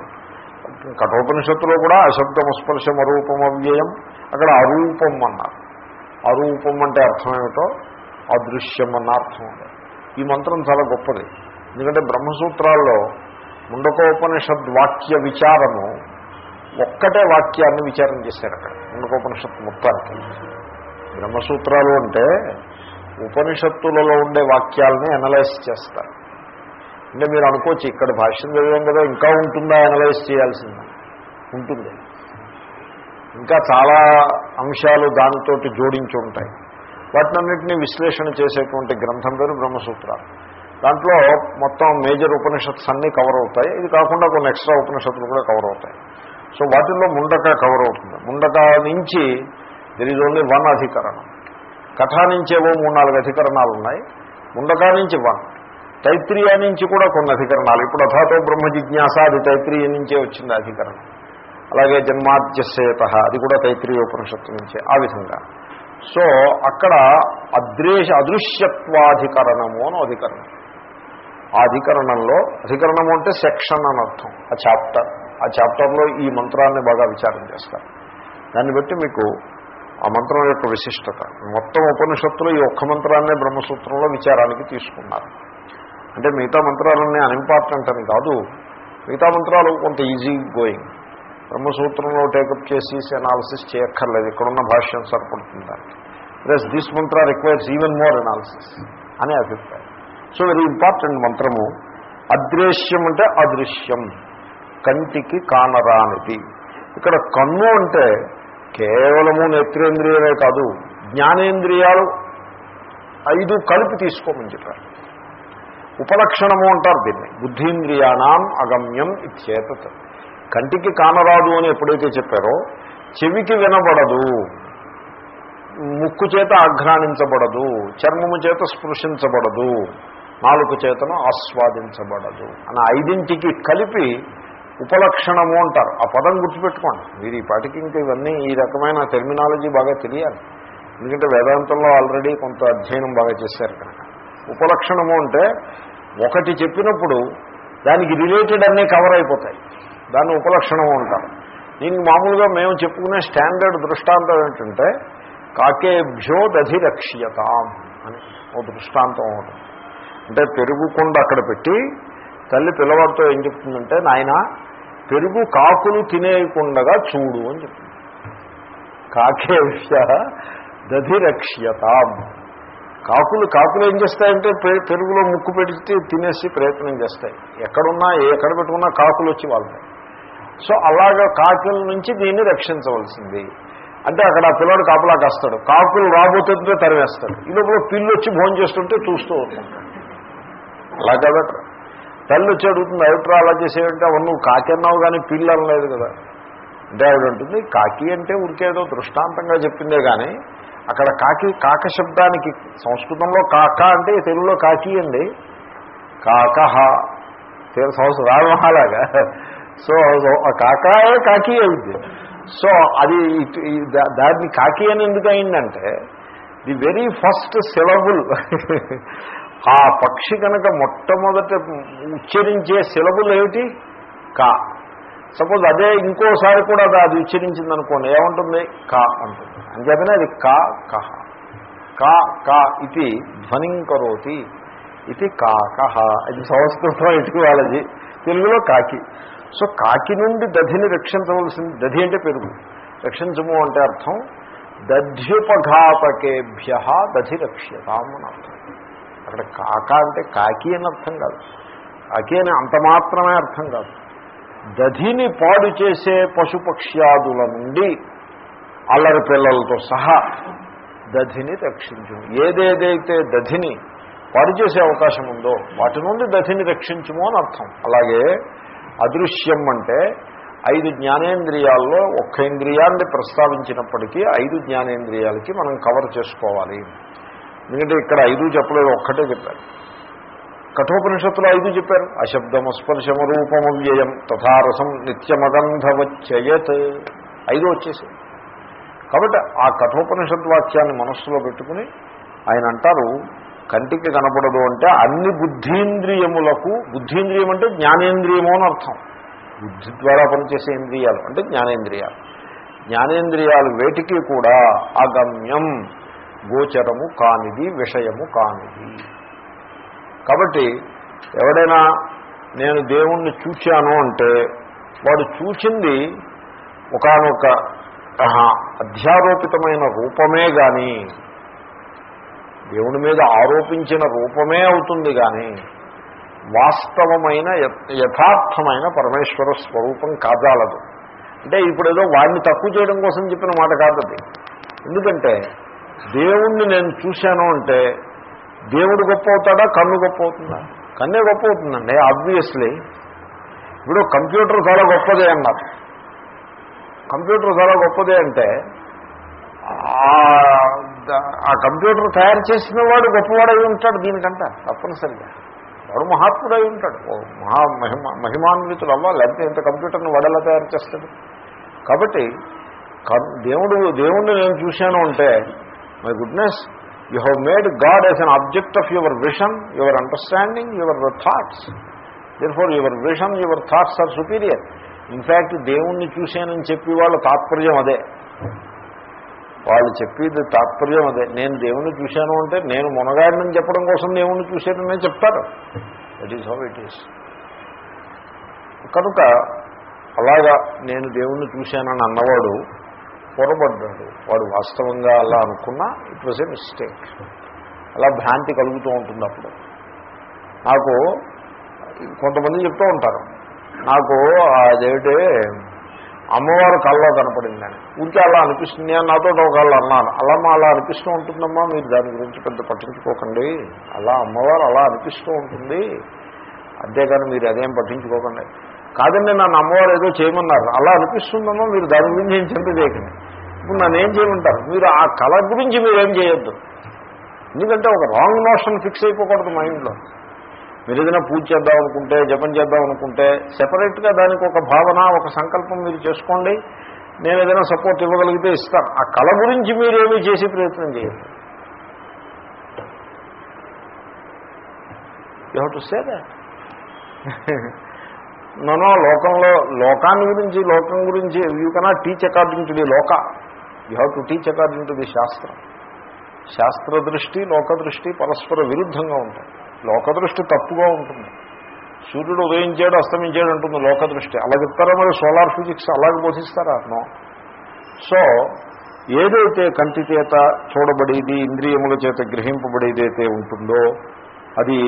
Speaker 1: కఠోపనిషత్తులో కూడా అశబ్దం స్పర్శం అరూపం అవ్యయం అక్కడ అరూపం అన్నారు. అరూపం అంటే అర్థం ఏమిటో? అదృశ్యం అన్న అర్థం ఉంది ఈ మంత్రం చాలా గొప్పది. ఎందుకంటే బ్రహ్మసూత్రాల్లో ముండకోపనిషద్ వాక్య విచారము ఒక్కటే వాక్యాన్ని విచారం చేశారు అక్కడ ముండకోపనిషత్ మొత్తానికి. బ్రహ్మసూత్రాలు అంటే ఉపనిషత్తులలో ఉండే వాక్యాలని అనలైజ్ చేస్తారు. అంటే మీరు అనుకోవచ్చు ఇక్కడ భాష్యం చదివాం కదా ఇంకా ఉంటుందా అనలైజ్ చేయాల్సిందా? ఉంటుంది. ఇంకా చాలా అంశాలు దానితోటి జోడించి ఉంటాయి. వాటినన్నింటినీ విశ్లేషణ చేసేటువంటి గ్రంథం పేరు బ్రహ్మసూత్రాలు దాంట్లో మొత్తం మేజర్ ఉపనిషత్స్ అన్నీ కవర్ అవుతాయి. ఇది కాకుండా కొన్ని ఎక్స్ట్రా ఉపనిషత్తులు కూడా కవర్ అవుతాయి. సో వాటిల్లో ముండక కవర్ అవుతుంది. ముండక నుంచి దెర్ ఈజ్ ఓన్లీ వన్ అధికరణం. కథా నుంచి మూడు నాలుగు అధికరణాలు ఉన్నాయి. ముండకా నుంచి వన్ తైత్రీయ నుంచి కూడా కొన్ని అధికరణాలు. ఇప్పుడు అథాతో బ్రహ్మ జిజ్ఞాస అది తైత్రీయ నుంచే వచ్చింది అధికరణం. అలాగే జన్మాద్యశేత అది కూడా తైత్రీయ ఉపనిషత్తు నుంచే. ఆ విధంగా. సో అక్కడ అద్రేష అదృశ్యత్వాధికరణము అని అధికరణం. ఆ అధికరణంలో అధికరణము అంటే సెక్షన్ అని అర్థం ఆ చాప్టర్. ఆ చాప్టర్లో ఈ మంత్రాన్ని బాగా విచారం చేస్తారు. దాన్ని బట్టి మీకు ఆ మంత్రం యొక్క విశిష్టత. మొత్తం ఉపనిషత్తులు ఈ ఒక్క మంత్రాన్నే బ్రహ్మసూత్రంలో విచారానికి తీసుకున్నారు. అంటే మిగతా మంత్రాలన్నీ అన్ఇంపార్టెంట్ అని కాదు మిగతా మంత్రాలు కొంత ఈజీ గోయింగ్ బ్రహ్మసూత్రంలో టేకప్ చేసి అనాలిసిస్ చేయక్కర్లేదు. ఇక్కడున్న భాష్యం సరిపడుతుంది దానికి. Plus this mantra requires even more analysis అనే అభిప్రాయం. సో వెరీ ఇంపార్టెంట్ మంత్రము అదృశ్యం అంటే అదృశ్యం. కంటికి కానరానిది. ఇక్కడ కన్ను అంటే కేవలము నేత్రేంద్రియమే కాదు జ్ఞానేంద్రియాలు ఐదు కలిపి తీసుకోమని చెప్పారు. ఉపలక్షణము అంటారు దీన్ని. బుద్ధీంద్రియాణం అగమ్యం ఇచ్చేత కంటికి కానరాదు అని ఎప్పుడైతే చెప్పారో చెవికి వినబడదు. ముక్కు చేత ఆఘ్రానించబడదు చర్మము చేత స్పృశించబడదు. నాలుగు చేతను ఆస్వాదించబడదు. అని ఐదింటికి కలిపి ఉపలక్షణము అంటారు. ఆ పదం గుర్తుపెట్టుకోండి. మీరు ఈ పాటికి ఇంకా ఇవన్నీ ఈ రకమైన టెర్మినాలజీ బాగా తెలియాలి. ఎందుకంటే వేదాంతంలో ఆల్రెడీ కొంత అధ్యయనం బాగా చేశారు కనుక. ఉపలక్షణము అంటే ఒకటి చెప్పినప్పుడు దానికి రిలేటెడ్ అన్నీ కవర్ అయిపోతాయి. దాన్ని ఉపలక్షణము అంటారు. దీనికి మామూలుగా మేము చెప్పుకునే స్టాండర్డ్ దృష్టాంతం ఏంటంటే కాకేభ్యో దధిరక్ష్యతాం అని ఓ దృష్టాంతం ఒకటి. అంటే పెరుగు కుండ అక్కడ పెట్టి తల్లి పిల్లవాడితో ఏం చెప్తుందంటే నాయన పెరుగు కాకులు తినేయకుండగా చూడు అని చెప్తుంది. కాకేభ్య దధిరక్ష్యతాం. కాకులు కాకులు ఏం చేస్తాయంటే పెరుగులో ముక్కు పెడితే తినేసి ప్రయత్నం చేస్తాయి. ఎక్కడున్నా ఎక్కడ పెట్టుకున్నా కాకులు వచ్చి వాళ్ళతాయి సో అలాగా కాకుల నుంచి దీన్ని రక్షించవలసింది. అంటే అక్కడ ఆ పిల్లడు కాపలా కాస్తాడు. కాకులు రాబోతుంటే తరివేస్తాడు. ఈ లోపల పిల్లు వచ్చి భోజనం చేస్తుంటే చూస్తూ ఉంటాడు. అలా కదట తల్లి వచ్చి అడుగుతుంది అవిట్రా అలా చేసేయంటే అవును నువ్వు కాకి అన్నావు కానీ పిల్లు అనలేదు కదా. అంటే ఆవిడ ఉంటుంది కాకి అంటే ఉరికేదో దృష్టాంతంగా చెప్పిందే కానీ అక్కడ కాకి కాక శబ్దానికి సంస్కృతంలో కాక అంటే తెలుగులో కాకి అండి. కాకహ సంవత్సరం రామహాలాగా సో ఆ కాకాయే కాకి అవుద్ది? సో అది దాన్ని కాకి అని ఎందుకు అయిందంటే ది వెరీ ఫస్ట్ సిలబుల్ ఆ పక్షి కనుక మొట్టమొదట ఉచ్చరించే సిలబుల్ ఏమిటి? కా. సపోజ్ అదే ఇంకోసారి కూడా అది అది ఉచ్చరించింది అనుకోండి ఏముంటుంది? కా అంటుంది. అంచేతనే అది కా కహ. కా కా ఇది ధ్వనిం కరోతి ఇది కాకహ. ఇది సంస్కృతం ఇటువాలజీ తెలుగులో కాకి. సో కాకి నుండి దధిని రక్షించవలసింది దధి అంటే పెరుగు రక్షించము అంటే అర్థం దధ్యుపఘాతకేభ్య దధి రక్ష్యతాం అని అర్థం. అక్కడ కాక అంటే కాకి అని అర్థం కాదు. కాకి అని అంత మాత్రమే అర్థం కాదు. దధిని పాడు చేసే పశుపక్ష్యాదుల నుండి అల్లరి పిల్లలతో సహా దధిని రక్షించు ఏదేదైతే దధిని పాడు చేసే అవకాశం ఉందో వాటి నుండి దధిని రక్షించము అని అర్థం. అలాగే అదృశ్యం అంటే ఐదు జ్ఞానేంద్రియాల్లో ఒక్క ఇంద్రియాన్ని ప్రస్తావించినప్పటికీ ఐదు జ్ఞానేంద్రియాలకి మనం కవర్ చేసుకోవాలి. ఎందుకంటే ఇక్కడ ఐదు చెప్పలేదు ఒక్కటే చెప్పారు. కఠోపనిషత్తులో ఐదు చెప్పారు. అశబ్దమస్పర్శమ రూపము వ్యయం తథారసం నిత్యమగంధవచ్చయత్. ఐదు వచ్చేసాయి. కాబట్టి ఆ కఠోపనిషత్ వాక్యాన్ని మనస్సులో పెట్టుకుని ఆయన అంటారు కంటికి కనపడదు అంటే అన్ని బుద్ధీంద్రియములకు బుద్ధీంద్రియం అంటే జ్ఞానేంద్రియము అని అర్థం. బుద్ధి ద్వారా పనిచేసే ఇంద్రియాలు అంటే జ్ఞానేంద్రియాలు. జ్ఞానేంద్రియాలు వేటికి కూడా అగమ్యం గోచరము కానిది విషయము కానిది. కాబట్టి ఎవడైనా నేను దేవుణ్ణి చూశాను అంటే వాడు చూచింది ఒకనొక అధ్యారోపితమైన రూపమే కానీ దేవుని మీద ఆరోపించిన రూపమే అవుతుంది కానీ వాస్తవమైన యథార్థమైన పరమేశ్వర స్వరూపం కాదాలదు అంటే ఇప్పుడు ఏదో వాడిని తక్కువ చేయడం కోసం చెప్పిన మాట కాదది. ఎందుకంటే దేవుణ్ణి నేను చూశాను అంటే దేవుడు గొప్ప అవుతాడా కన్ను గొప్ప అవుతుందా? కన్నే గొప్ప అవుతుందండి ఆబ్వియస్లీ ఇప్పుడు కంప్యూటర్ చాలా గొప్పదే అన్నారు. కంప్యూటర్ చాలా గొప్పదే అంటే ఆ కంప్యూటర్ తయారు చేసిన వాడు గొప్పవాడై ఉంటాడు దీనికంట తప్పనిసరిగా. వాడు మహాత్ముడై ఉంటాడు. ఓ మహా మహిమ మహిమాన్వితులు అవ్వాలి లేకపోతే ఇంత కంప్యూటర్ని వడలా తయారు చేస్తాడు? కాబట్టి దేవుడు దేవుణ్ణి నేను చూశాను అంటే my goodness you have made God as an object of your vision your understanding your thoughts. Therefore your vision your thoughts are superior. In fact దేవుణ్ణి చూశానని చెప్పి వాళ్ళ తాత్పర్యం అదే. వాళ్ళు చెప్పేది తాత్పర్యం అదే. నేను దేవుణ్ణి చూశాను అంటే నేను మునగాడినని చెప్పడం కోసం దేవుణ్ణి చూశాననే చెప్తారు. That is how it is కనుక అలాగా నేను దేవుణ్ణి చూశానని అన్నవాడు పొరపడ్డాడు. వాడు వాస్తవంగా అలా అనుకున్నా ఇట్ వాజ్ ఏ మిస్టేక్ అలా భ్రాంతి కలుగుతూ ఉంటుంది అప్పుడు. నాకు కొంతమంది చెప్తూ ఉంటారు. నాకు అదేమిటే అమ్మవారు కళ్ళలో కనపడిందని. ఊరికే అలా అనిపిస్తుంది అని నాతో ఒకళ్ళు అన్నాను. అలా మా అలా అనిపిస్తూ ఉంటుందమ్మా మీరు దాని గురించి పెద్ద పట్టించుకోకండి. అలా అమ్మవారు అలా అనిపిస్తూ ఉంటుంది. అంతేకాని మీరు అదేం పట్టించుకోకండి. కాదండి నన్ను అమ్మవారు ఏదో చేయమన్నారు. అలా అనిపిస్తుందమ్మా మీరు దాని గురించి ఏం చింత చేయకండి. ఇప్పుడు నన్ను ఏం చేయమంటారు? మీరు ఆ కళ గురించి మీరేం చేయొద్దు. ఎందుకంటే ఒక రాంగ్ నోషన్ ఫిక్స్ అయిపోకూడదు మైండ్లో. మీరు ఏదైనా పూజ చేద్దాం అనుకుంటే జపం చేద్దాం అనుకుంటే సెపరేట్గా దానికి ఒక భావన ఒక సంకల్పం మీరు చేసుకోండి. నేను ఏదైనా సపోర్ట్ ఇవ్వగలిగితే ఇస్తాను. ఆ కళ గురించి మీరేమీ చేసే ప్రయత్నం చేయండి you have to say that లోకంలో లోకాన్ని గురించి లోకం గురించి you cannot teach according to the లోక. You have to teach according to the శాస్త్రం. శాస్త్ర దృష్టి లోక దృష్టి పరస్పర విరుద్ధంగా ఉంటాయి. లోకదృష్టి తప్పుగా ఉంటుంది. సూర్యుడు ఉదయించాడు అస్తమించాడు ఉంటుంది లోకదృష్టి. అలా చెప్తారా మరి? సోలార్ ఫిజిక్స్ అలాగే బోధిస్తారా? నో. సో ఏదైతే కంటి చేత చూడబడేది ఇంద్రియముల చేత గ్రహింపబడేదైతే ఉంటుందో అది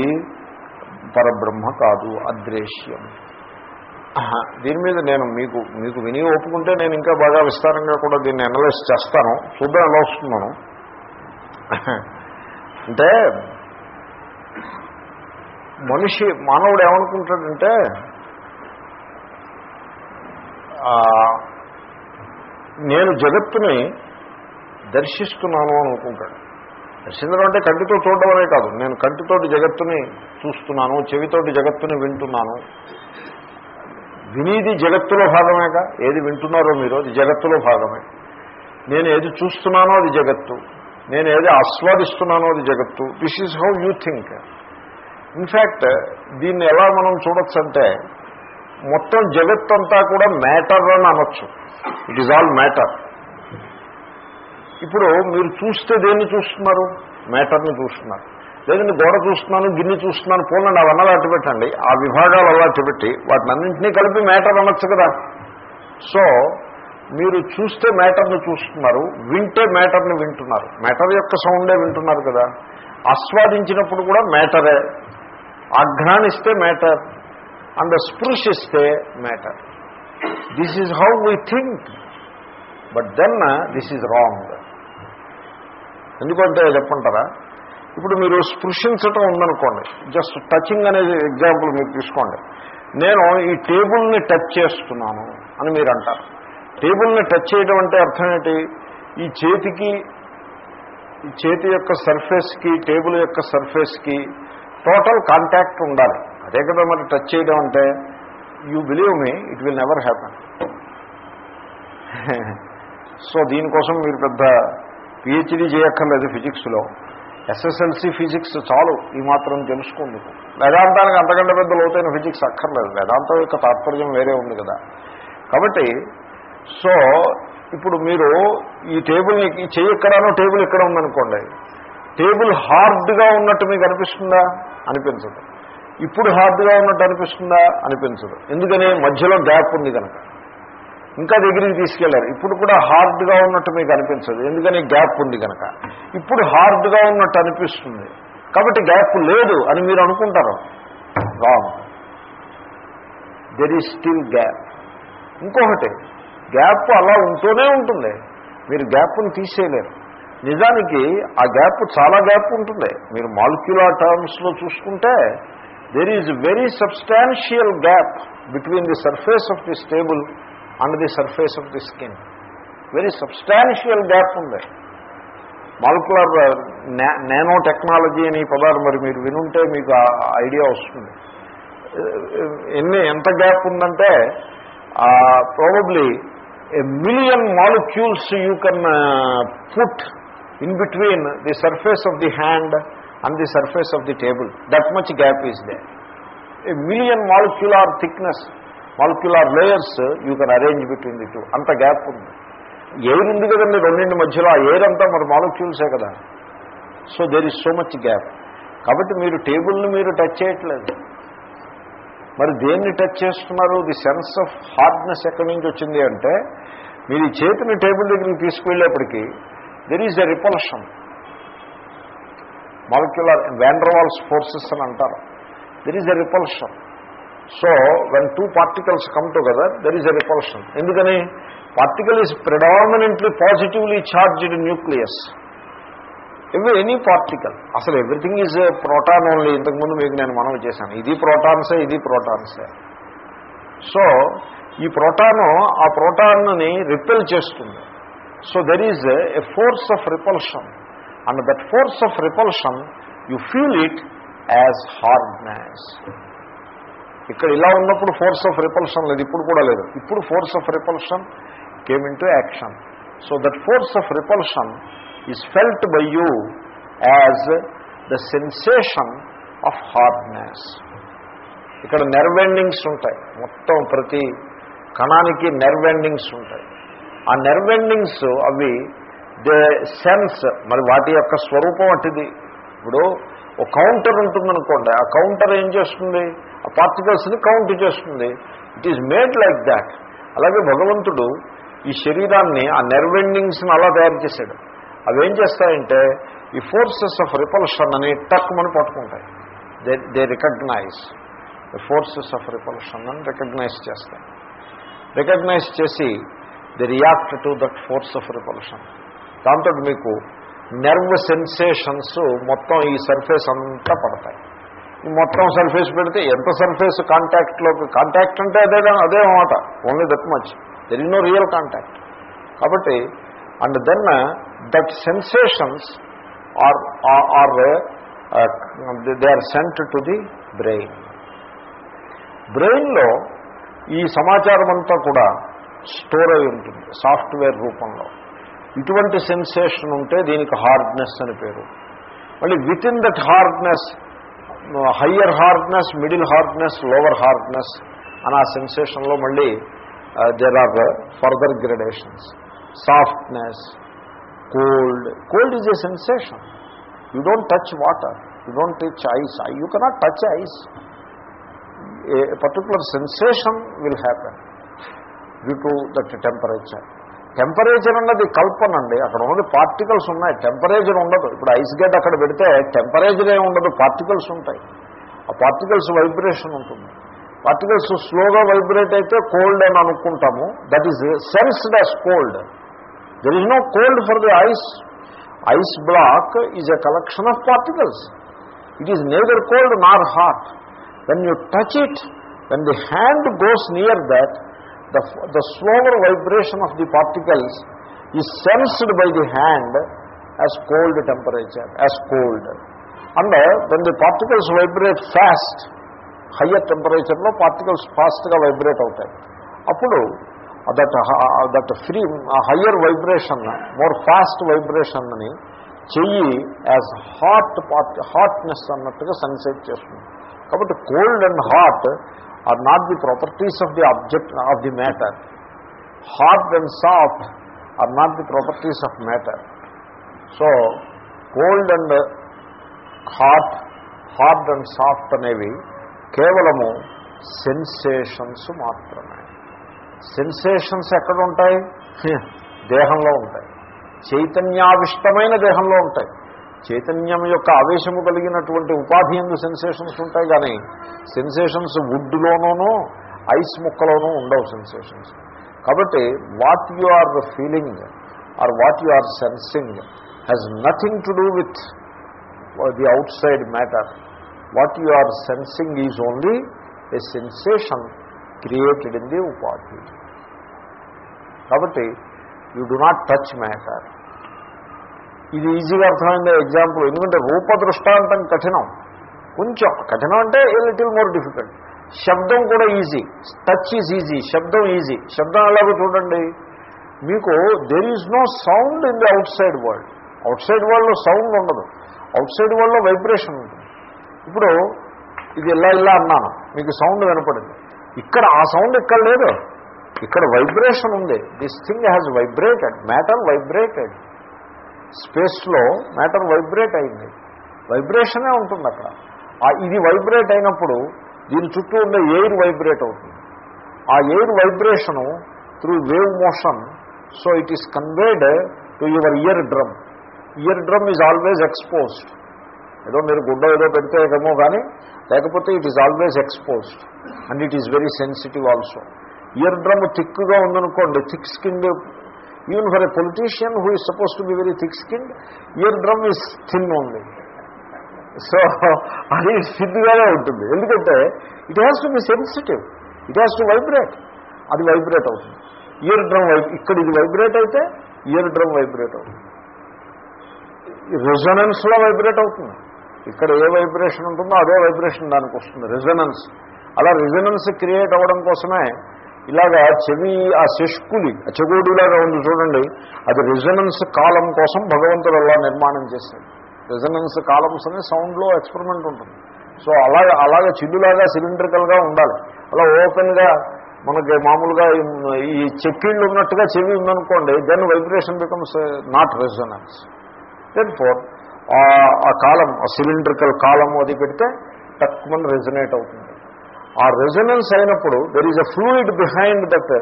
Speaker 1: పరబ్రహ్మ కాదు అదృశ్యం దీని మీద నేను మీకు మీకు విని ఒప్పుకుంటే నేను ఇంకా బాగా విస్తారంగా కూడా దీన్ని అనలైజ్ చేస్తాను. చూద్దాం ఎలా వస్తున్నాను అంటే మనిషి మానవుడు ఏమనుకుంటాడంటే నేను జగత్తుని దర్శిస్తున్నాను అని అనుకుంటాడు. దర్శించడం అంటే కంటితో చూడడం అనే కాదు. నేను కంటితోటి జగత్తుని చూస్తున్నాను చెవితోటి జగత్తుని వింటున్నాను. వినీది జగత్తులో భాగమేగా? ఏది వింటున్నారో మీరు అది జగత్తులో భాగమే. నేను ఏది చూస్తున్నానో అది జగత్తు. నేను ఏది ఆస్వాదిస్తున్నానో అది జగత్తు. This is how you think in fact దీన్ని ఎలా మనం చూడొచ్చంటే మొత్తం జగత్తంతా కూడా మ్యాటర్ అని అనొచ్చు. ఇట్ ఈజ్ ఆల్ మ్యాటర్ ఇప్పుడు మీరు చూస్తే దేన్ని చూస్తున్నారు? మ్యాటర్ని చూస్తున్నారు. లేదంటే గోడ చూస్తున్నాను గిన్నె చూస్తున్నాను పోలండి అవన్నీ అట్టు పెట్టండి. ఆ విభాగాలు అలా పెట్టి వాటిని అన్నింటినీ కలిపి మ్యాటర్ అనొచ్చు కదా. సో మీరు చూస్తే మ్యాటర్ని చూస్తున్నారు వింటే మ్యాటర్ని వింటున్నారు. మ్యాటర్ యొక్క సౌండే వింటున్నారు కదా. ఆస్వాదించినప్పుడు కూడా మ్యాటరే ఆఘ్రానిస్తే matter and స్పృశిస్తే matter. This is how we think but then this is wrong ఎందుకంటే చెప్పంటారా? ఇప్పుడు మీరు స్పృశించటం ఉందనుకోండి. జస్ట్ టచింగ్ అనేది ఎగ్జాంపుల్ మీరు తీసుకోండి. నేను ఈ టేబుల్ని టచ్ చేస్తున్నాను అని మీరు అంటారు. టేబుల్ని టచ్ చేయడం అంటే అర్థం ఏంటి? ఈ చేతికి ఈ చేతి యొక్క సర్ఫేస్కి టేబుల్ యొక్క సర్ఫేస్కి టోటల్ కాంటాక్ట్ ఉండాలి. అదే కదా మరి టచ్ చేయడం అంటే you believe me it will never happen so దీనికోసం మీరు పెద్ద పిహెచ్డీ చేయక్కర్లేదు ఫిజిక్స్లో. ఎస్ఎస్ఎల్సి ఫిజిక్స్ చాలు ఈ మాత్రం తెలుసుకోండి. వేదాంతానికి అంతకంటే పెద్ద లోతైన ఫిజిక్స్ అక్కర్లేదు. వేదాంతం యొక్క తాత్పర్యం వేరే ఉంది కదా. కాబట్టి సో ఇప్పుడు మీరు ఈ టేబుల్ని ఈ చెయ్యి ఎక్కడానో టేబుల్ ఇక్కడ ఉందనుకోండి. టేబుల్ హార్డ్గా ఉన్నట్టు మీకు అనిపిస్తుందా? అనిపించదు. ఇప్పుడు హార్డ్గా ఉన్నట్టు అనిపిస్తుందా? అనిపించదు. ఎందుకని? మధ్యలో గ్యాప్ ఉంది కనుక. ఇంకా దగ్గరికి తీసుకెళ్ళారు. ఇప్పుడు కూడా హార్డ్గా ఉన్నట్టు మీకు అనిపించదు. ఎందుకని? గ్యాప్ ఉంది కనుక. ఇప్పుడు హార్డ్గా ఉన్నట్టు అనిపిస్తుంది. కాబట్టి గ్యాప్ లేదు అని మీరు అనుకుంటారు. Wrong. There is still gap ఇంకొకటి గ్యాప్ అలా ఉంటూనే ఉంటుంది. మీరు గ్యాప్ను తీసేయలేరు. నిజానికి ఆ గ్యాప్ చాలా గ్యాప్ ఉంటుంది. మీరు మాలిక్యులర్ టర్మ్స్లో చూసుకుంటే there is very substantial gap between the surface of the table and the surface of the skin very substantial gap ఉంది. మాలిక్యులర్ నానో టెక్నాలజీ అని పదాలు మరి మీరు వినుంటే మీకు ఐడియా వస్తుంది. ఎన్ని ఎంత గ్యాప్ ఉందంటే probably a million molecules you can put in between the surface of the hand and the surface of the table that much gap is there a million molecular thickness molecular layers you can arrange between the two అంత gap ఉంది. Air ఉంది కదండి రెండింటి మధ్యలో ఆ air అంతా మరి మాలిక్యూల్సే కదా? So there is so much gap కాబట్టి మీరు టేబుల్ని మీరు టచ్ చేయట్లేదు. మరి దేన్ని టచ్ చేస్తున్నారు? ది సెన్స్ ఆఫ్ హార్డ్నెస్ ఎక్కడి నుంచి వచ్చింది అంటే మీరు చేతిని టేబుల్ దగ్గరికి తీసుకువెళ్ళేప్పటికీ there is a repulsion molecular van der Waals forces అని అంటారు. There is a repulsion so when two particles come together there is a repulsion ఎందుకని? Particle is predominantly positively charged nucleus every any particle అసలు everything is proton only ఇంతకుముందు మీకు నేను మనం చేశాను. ఇది ప్రోటాన్సే ఇది ప్రోటాన్సే. సో ఈ ప్రోటాను ఆ ప్రోటాన్ని రిపెల్ చేస్తుంది. So there is a force of repulsion and that force of repulsion you feel it as hardness ఇక్కడ ఇలా ఉన్నప్పుడు ఫోర్స్ ఆఫ్ రిపల్షన్ లేదు ఇప్పుడు కూడా లేదు. ఇప్పుడు force of repulsion came into action so that force of repulsion is felt by you as the sensation of hardness ఇక్కడ nerve endings ఉంటాయి. మొత్తం ప్రతి కణానికి నెర్వ్ ఎండింగ్స్ ఉంటాయి. ఆ నెర్వ్ ఎండింగ్స్ అవి దే సెన్స్ మరి వాటి యొక్క స్వరూపం అట్టిది. ఇప్పుడు ఒక కౌంటర్ ఉంటుందనుకోండి ఆ కౌంటర్ ఏం చేస్తుంది? ఆ పార్టికల్స్ని కౌంట్ చేస్తుంది. It is made like that అలాగే భగవంతుడు ఈ శరీరాన్ని ఆ నెర్వ్ ఎండింగ్స్ని అలా తయారు చేశాడు. అవి ఏం చేస్తాయంటే ఈ ఫోర్సెస్ ఆఫ్ రిపల్షన్ అని టక్ పట్టుకుంటాయి. They they recognise the forces of repulsion అని రికగ్నైజ్ చేస్తాయి. రికగ్నైజ్ చేసి the react to that force of repulsion దాంతో మీకు నెర్వ్ సెన్సేషన్స్ మొత్తం ఈ సర్ఫేస్ అంతా పడతాయి. మొత్తం సర్ఫేస్ పెడితే ఎంత సర్ఫేస్ కాంటాక్ట్లోకి కాంటాక్ట్ అంటే అదే అదే మాట. Only that much there is no real contact కాబట్టి and then that sensations are are they are sent to the brain బ్రెయిన్లో ఈ సమాచారం అంతా కూడా స్టోర్ అయి ఉంటుంది సాఫ్ట్వేర్ రూపంలో. ఇటువంటి సెన్సేషన్ ఉంటే దీనికి హార్డ్నెస్ అని పేరు. మళ్ళీ within that hardness higher hardness middle hardness lower hardness అని ఆ సెన్సేషన్లో మళ్ళీ there are further gradations softness cold cold is a sensation you don't touch water you don't touch ice you cannot touch ice a particular sensation will happen due to that temperature temperature అన్నది కల్పన అండి. అక్కడ ఉన్నది particles ఉన్నాయి. Temperature ఉండదు. ఇప్పుడు ice గడ్డ అక్కడ పెడితే టెంపరేచర్ ఏమి ఉండదు. పార్టికల్స్ ఉంటాయి. ఆ పార్టికల్స్ వైబ్రేషన్ ఉంటుంది. పార్టికల్స్ స్లోగా వైబ్రేట్ అయితే కోల్డ్ అని అనుకుంటాము. That is sensed as cold there is no cold for the ice ice block is a collection of particles it is neither cold nor hot when you touch it when the hand goes near that the, the slower vibration of the particles is sensed by the hand as cold temperature, as cold. And when the particles vibrate fast, higher temperature లో particles ఫాస్ట్గా vibrate అవుతాయి అప్పుడు that that free higher vibration more fast vibration అని చెయ్యి as hot part hotness అన్నట్టుగా sunset చేస్తుంది కాబట్టి cold and hot are not the properties of the object of the matter hard and soft are not the properties of matter so cold and hard hard and soft అనేవి కేవలము sensations మాత్రమే. Sensations ఎక్కడ ఉంటాయి దేహంలో ఉంటాయి. చైతన్యావిష్టమైన దేహంలో ఉంటాయి. చైతన్యం యొక్క ఆవేశము కలిగినటువంటి ఉపాధి ఎందు సెన్సేషన్స్ ఉంటాయి కానీ సెన్సేషన్స్ వుడ్లోనూ ఐస్ ముక్కలోనూ ఉండవు సెన్సేషన్స్ కాబట్టి what you are feeling or what you are sensing has nothing to do with the outside matter what you are sensing is only a sensation created in the ఉపాధి కాబట్టి you do not touch matter ఇది ఈజీగా అర్థమైందే example. ఎందుకంటే రూప దృష్టాంతం కఠినం. కొంచెం కఠినం అంటే ఏ లిటిల్ మోర్ డిఫికల్ట్. శబ్దం కూడా ఈజీ. Touch is easy. శబ్దం ఈజీ. శబ్దం ఎలాగో చూడండి. మీకు there is no sound in the outside world outside వరల్డ్లో సౌండ్ ఉండదు. అవుట్ సైడ్ వరల్డ్లో వైబ్రేషన్ ఉంటుంది. ఇప్పుడు ఇది ఇలా ఇలా అన్నాను. మీకు సౌండ్ వినపడింది. ఇక్కడ ఆ సౌండ్ ఇక్కడ లేదు. ఇక్కడ వైబ్రేషన్ ఉంది. This thing has vibrated matter vibrated స్పేస్లో మ్యాటర్ వైబ్రేట్ అయింది. వైబ్రేషనే ఉంటుంది అక్కడ. ఇది వైబ్రేట్ అయినప్పుడు దీని చుట్టూ ఉండే ఎయిర్ వైబ్రేట్ అవుతుంది. ఆ air vibration through wave motion so it is conveyed to your ear drum. Ear drum is always exposed. ఏదో మీరు గుడ్డ ఏదో పెడితే ఏమో కానీ లేకపోతే it is always exposed. And it is very sensitive also. Ear drum థిక్గా ఉందనుకోండి thick skin even for a politician who is suppose to be very thick skin ear drum is thin ఉంది సో అది సిద్ధిగానే ఉంటుంది. ఎందుకంటే it has to be sensitive it has to vibrate అది vibrate అవుతుంది. Ear drum ఇక్కడ ఇది vibrate అయితే ఇయర్ డ్రమ్ వైబ్రేట్ అవుతుంది. రెజనెన్స్లో వైబ్రేట్ అవుతుంది. ఇక్కడ ఏ వైబ్రేషన్ ఉంటుందో అదే వైబ్రేషన్ దానికి వస్తుంది. రెజనెన్స్ అలా రెజనెన్స్ క్రియేట్ అవ్వడం కోసమే ఇలాగా చెవి ఆ శష్కులి ఆ ఉంది చూడండి అది రెజనెన్స్ కాలం కోసం భగవంతుడు అలా నిర్మాణం చేశాడు. రెజనెన్స్ కాలమ్స్ అనే సౌండ్లో ఎక్స్పెరిమెంట్ ఉంటుంది. సో అలాగే అలాగే చిల్లులాగా సిలిండ్రికల్గా ఉండాలి. అలా ఓపెన్గా మనకి మామూలుగా ఈ చెక్కిళ్ళు ఉన్నట్టుగా చెవి ఉందనుకోండి then vibration becomes not resonance then for ఆ కాలం ఆ సిలిండ్రికల్ కాలం అది పెడితే తక్కువ రెజనేట్ అవుతుంది. ఆ రెజనెన్స్ అయినప్పుడు there is a fluid behind that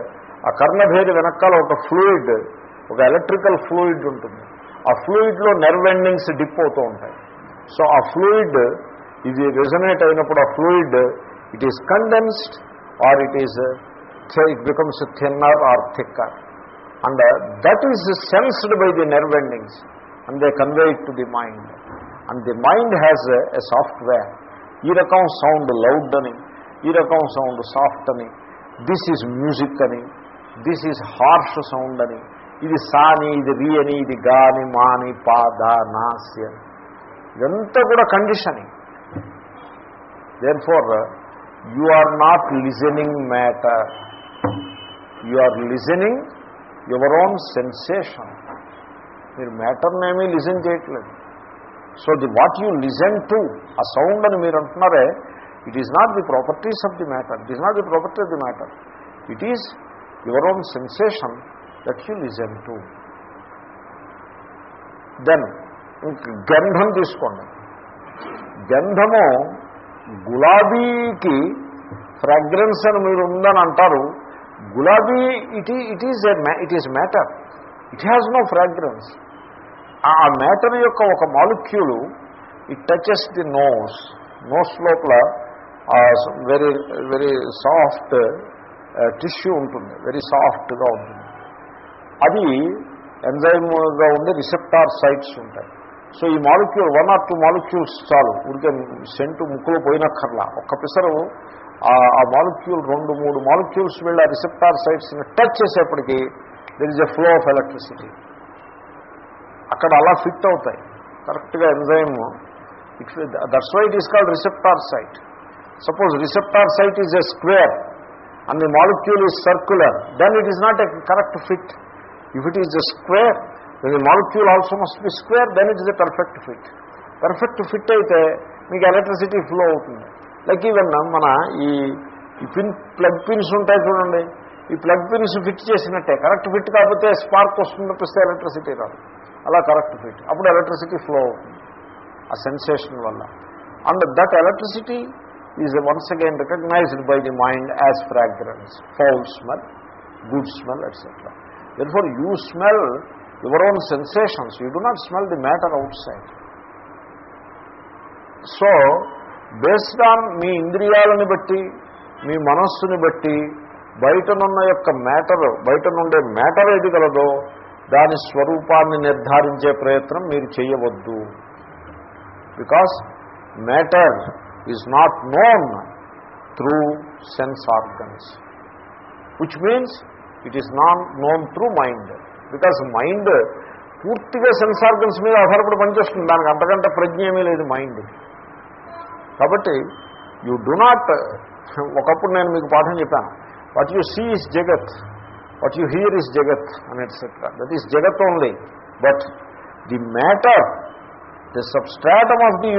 Speaker 1: ఆ కర్ణభేది వెనకాల ఒక ఫ్లూయిడ్ ఒక ఎలక్ట్రికల్ ఫ్లూయిడ్ ఉంటుంది. ఆ ఫ్లూయిడ్లో నెర్వ్ ఎండింగ్స్ డిప్ అవుతూ ఉంటాయి. సో ఆ ఫ్లూయిడ్ ఇది రెజనేట్ అయినప్పుడు ఆ fluid it is condensed or it is it becomes thinner or thicker and that is sensed by the nerve endings and they convey it to the mind and the mind has a software ఈ రకం sound loud అని. ఈ రకం sound soft అని. This is music అని. This is harsh sound అని. ఇది సాని ఇది రి అని ఇది గాని మాని పాద నాస్య ఇదంతా కూడా conditioning therefore you are not listening matter you are listening your own sensation మీరు మ్యాటర్నేమీ లిజన్ చేయట్లేదు. So the what you listen to ఆ సౌండ్ అని మీరు అంటున్నారే it is not the properties of the matter it is not the property of the matter it is your own sensation that you listen to then ఇంక గంధం తీసుకోండి. గంధము గులాబీకి fragrance అని మీరు ఉందని అంటారు. గులాబీ it it is it is matter it has no fragrance ఆ మ్యాటర్ యొక్క ఒక molecule it touches the nose nose లోపల వెరీ వెరీ సాఫ్ట్ టిష్యూ ఉంటుంది. వెరీ సాఫ్ట్గా ఉంటుంది. అది ఎంజైమ్గా ఉండే రిసెప్టార్ సైట్స్ ఉంటాయి. సో ఈ molecule one or two molecules చాలు. ఉడికే సెంటు ముక్కులో పోయినక్కర్లా. ఒక్క పిసరు ఆ మాలిక్యూల్ రెండు మూడు మాలిక్యూల్స్ వెళ్ళి ఆ రిసెప్టార్ సైట్స్ని touch చేసేప్పటికీ there is a flow of electricity అక్కడ అలా ఫిట్ అవుతాయి. కరెక్ట్గా enzyme it that's why it is called receptor site suppose receptor site is a square and the molecule is circular then it is not a correct fit if it is a square the molecule also must be square then it is a perfect fit perfect fit అయితే మీకు electricity flow అవుతుంది. Like even మన ఈ ఈ pin plug pins ఉంటాయి చూడండి. ఈ plug pins fit చేసినట్టే. కరెక్ట్ ఫిట్ కాకపోతే స్పార్క్ వస్తుంది తప్పిస్తే ఎలక్ట్రిసిటీ రాదు. అలా కరెక్ట్ ఫిట్ అప్పుడు ఎలక్ట్రిసిటీ ఫ్లో అవుతుంది. ఆ సెన్సేషన్ వల్ల. And that electricity is once again recognised by the mind as fragrance. Foul smell good smell etcetera therefore you smell your own sensations you do not smell the matter outside so based on మీ ఇంద్రియాలని బట్టి మీ మనస్సుని బట్టి బయటనున్న యొక్క matter బయట నుండే matter ఏది కలదో దాని స్వరూపాన్ని నిర్ధారించే ప్రయత్నం మీరు చేయవద్దు. Because matter is not known through sense organs which means it is non known through mind because mind పూర్తిగా సెన్స్ ఆర్గన్స్ మీద ఆధారపడి పనిచేస్తుంది. దానికి అంతకంటే ప్రజ్ఞ ఏమీ లేదు మైండ్ కాబట్టి యూ డు నాట్ ఒకప్పుడు నేను మీకు పాఠం చెప్పాను. వాట్ యు సీ ఇస్ జగత్. వాట్ యు హియర్ ఇస్ జగత్ అని ఎట్సెట్రా దట్ ఈస్ జగత్ only but the matter the substratum of the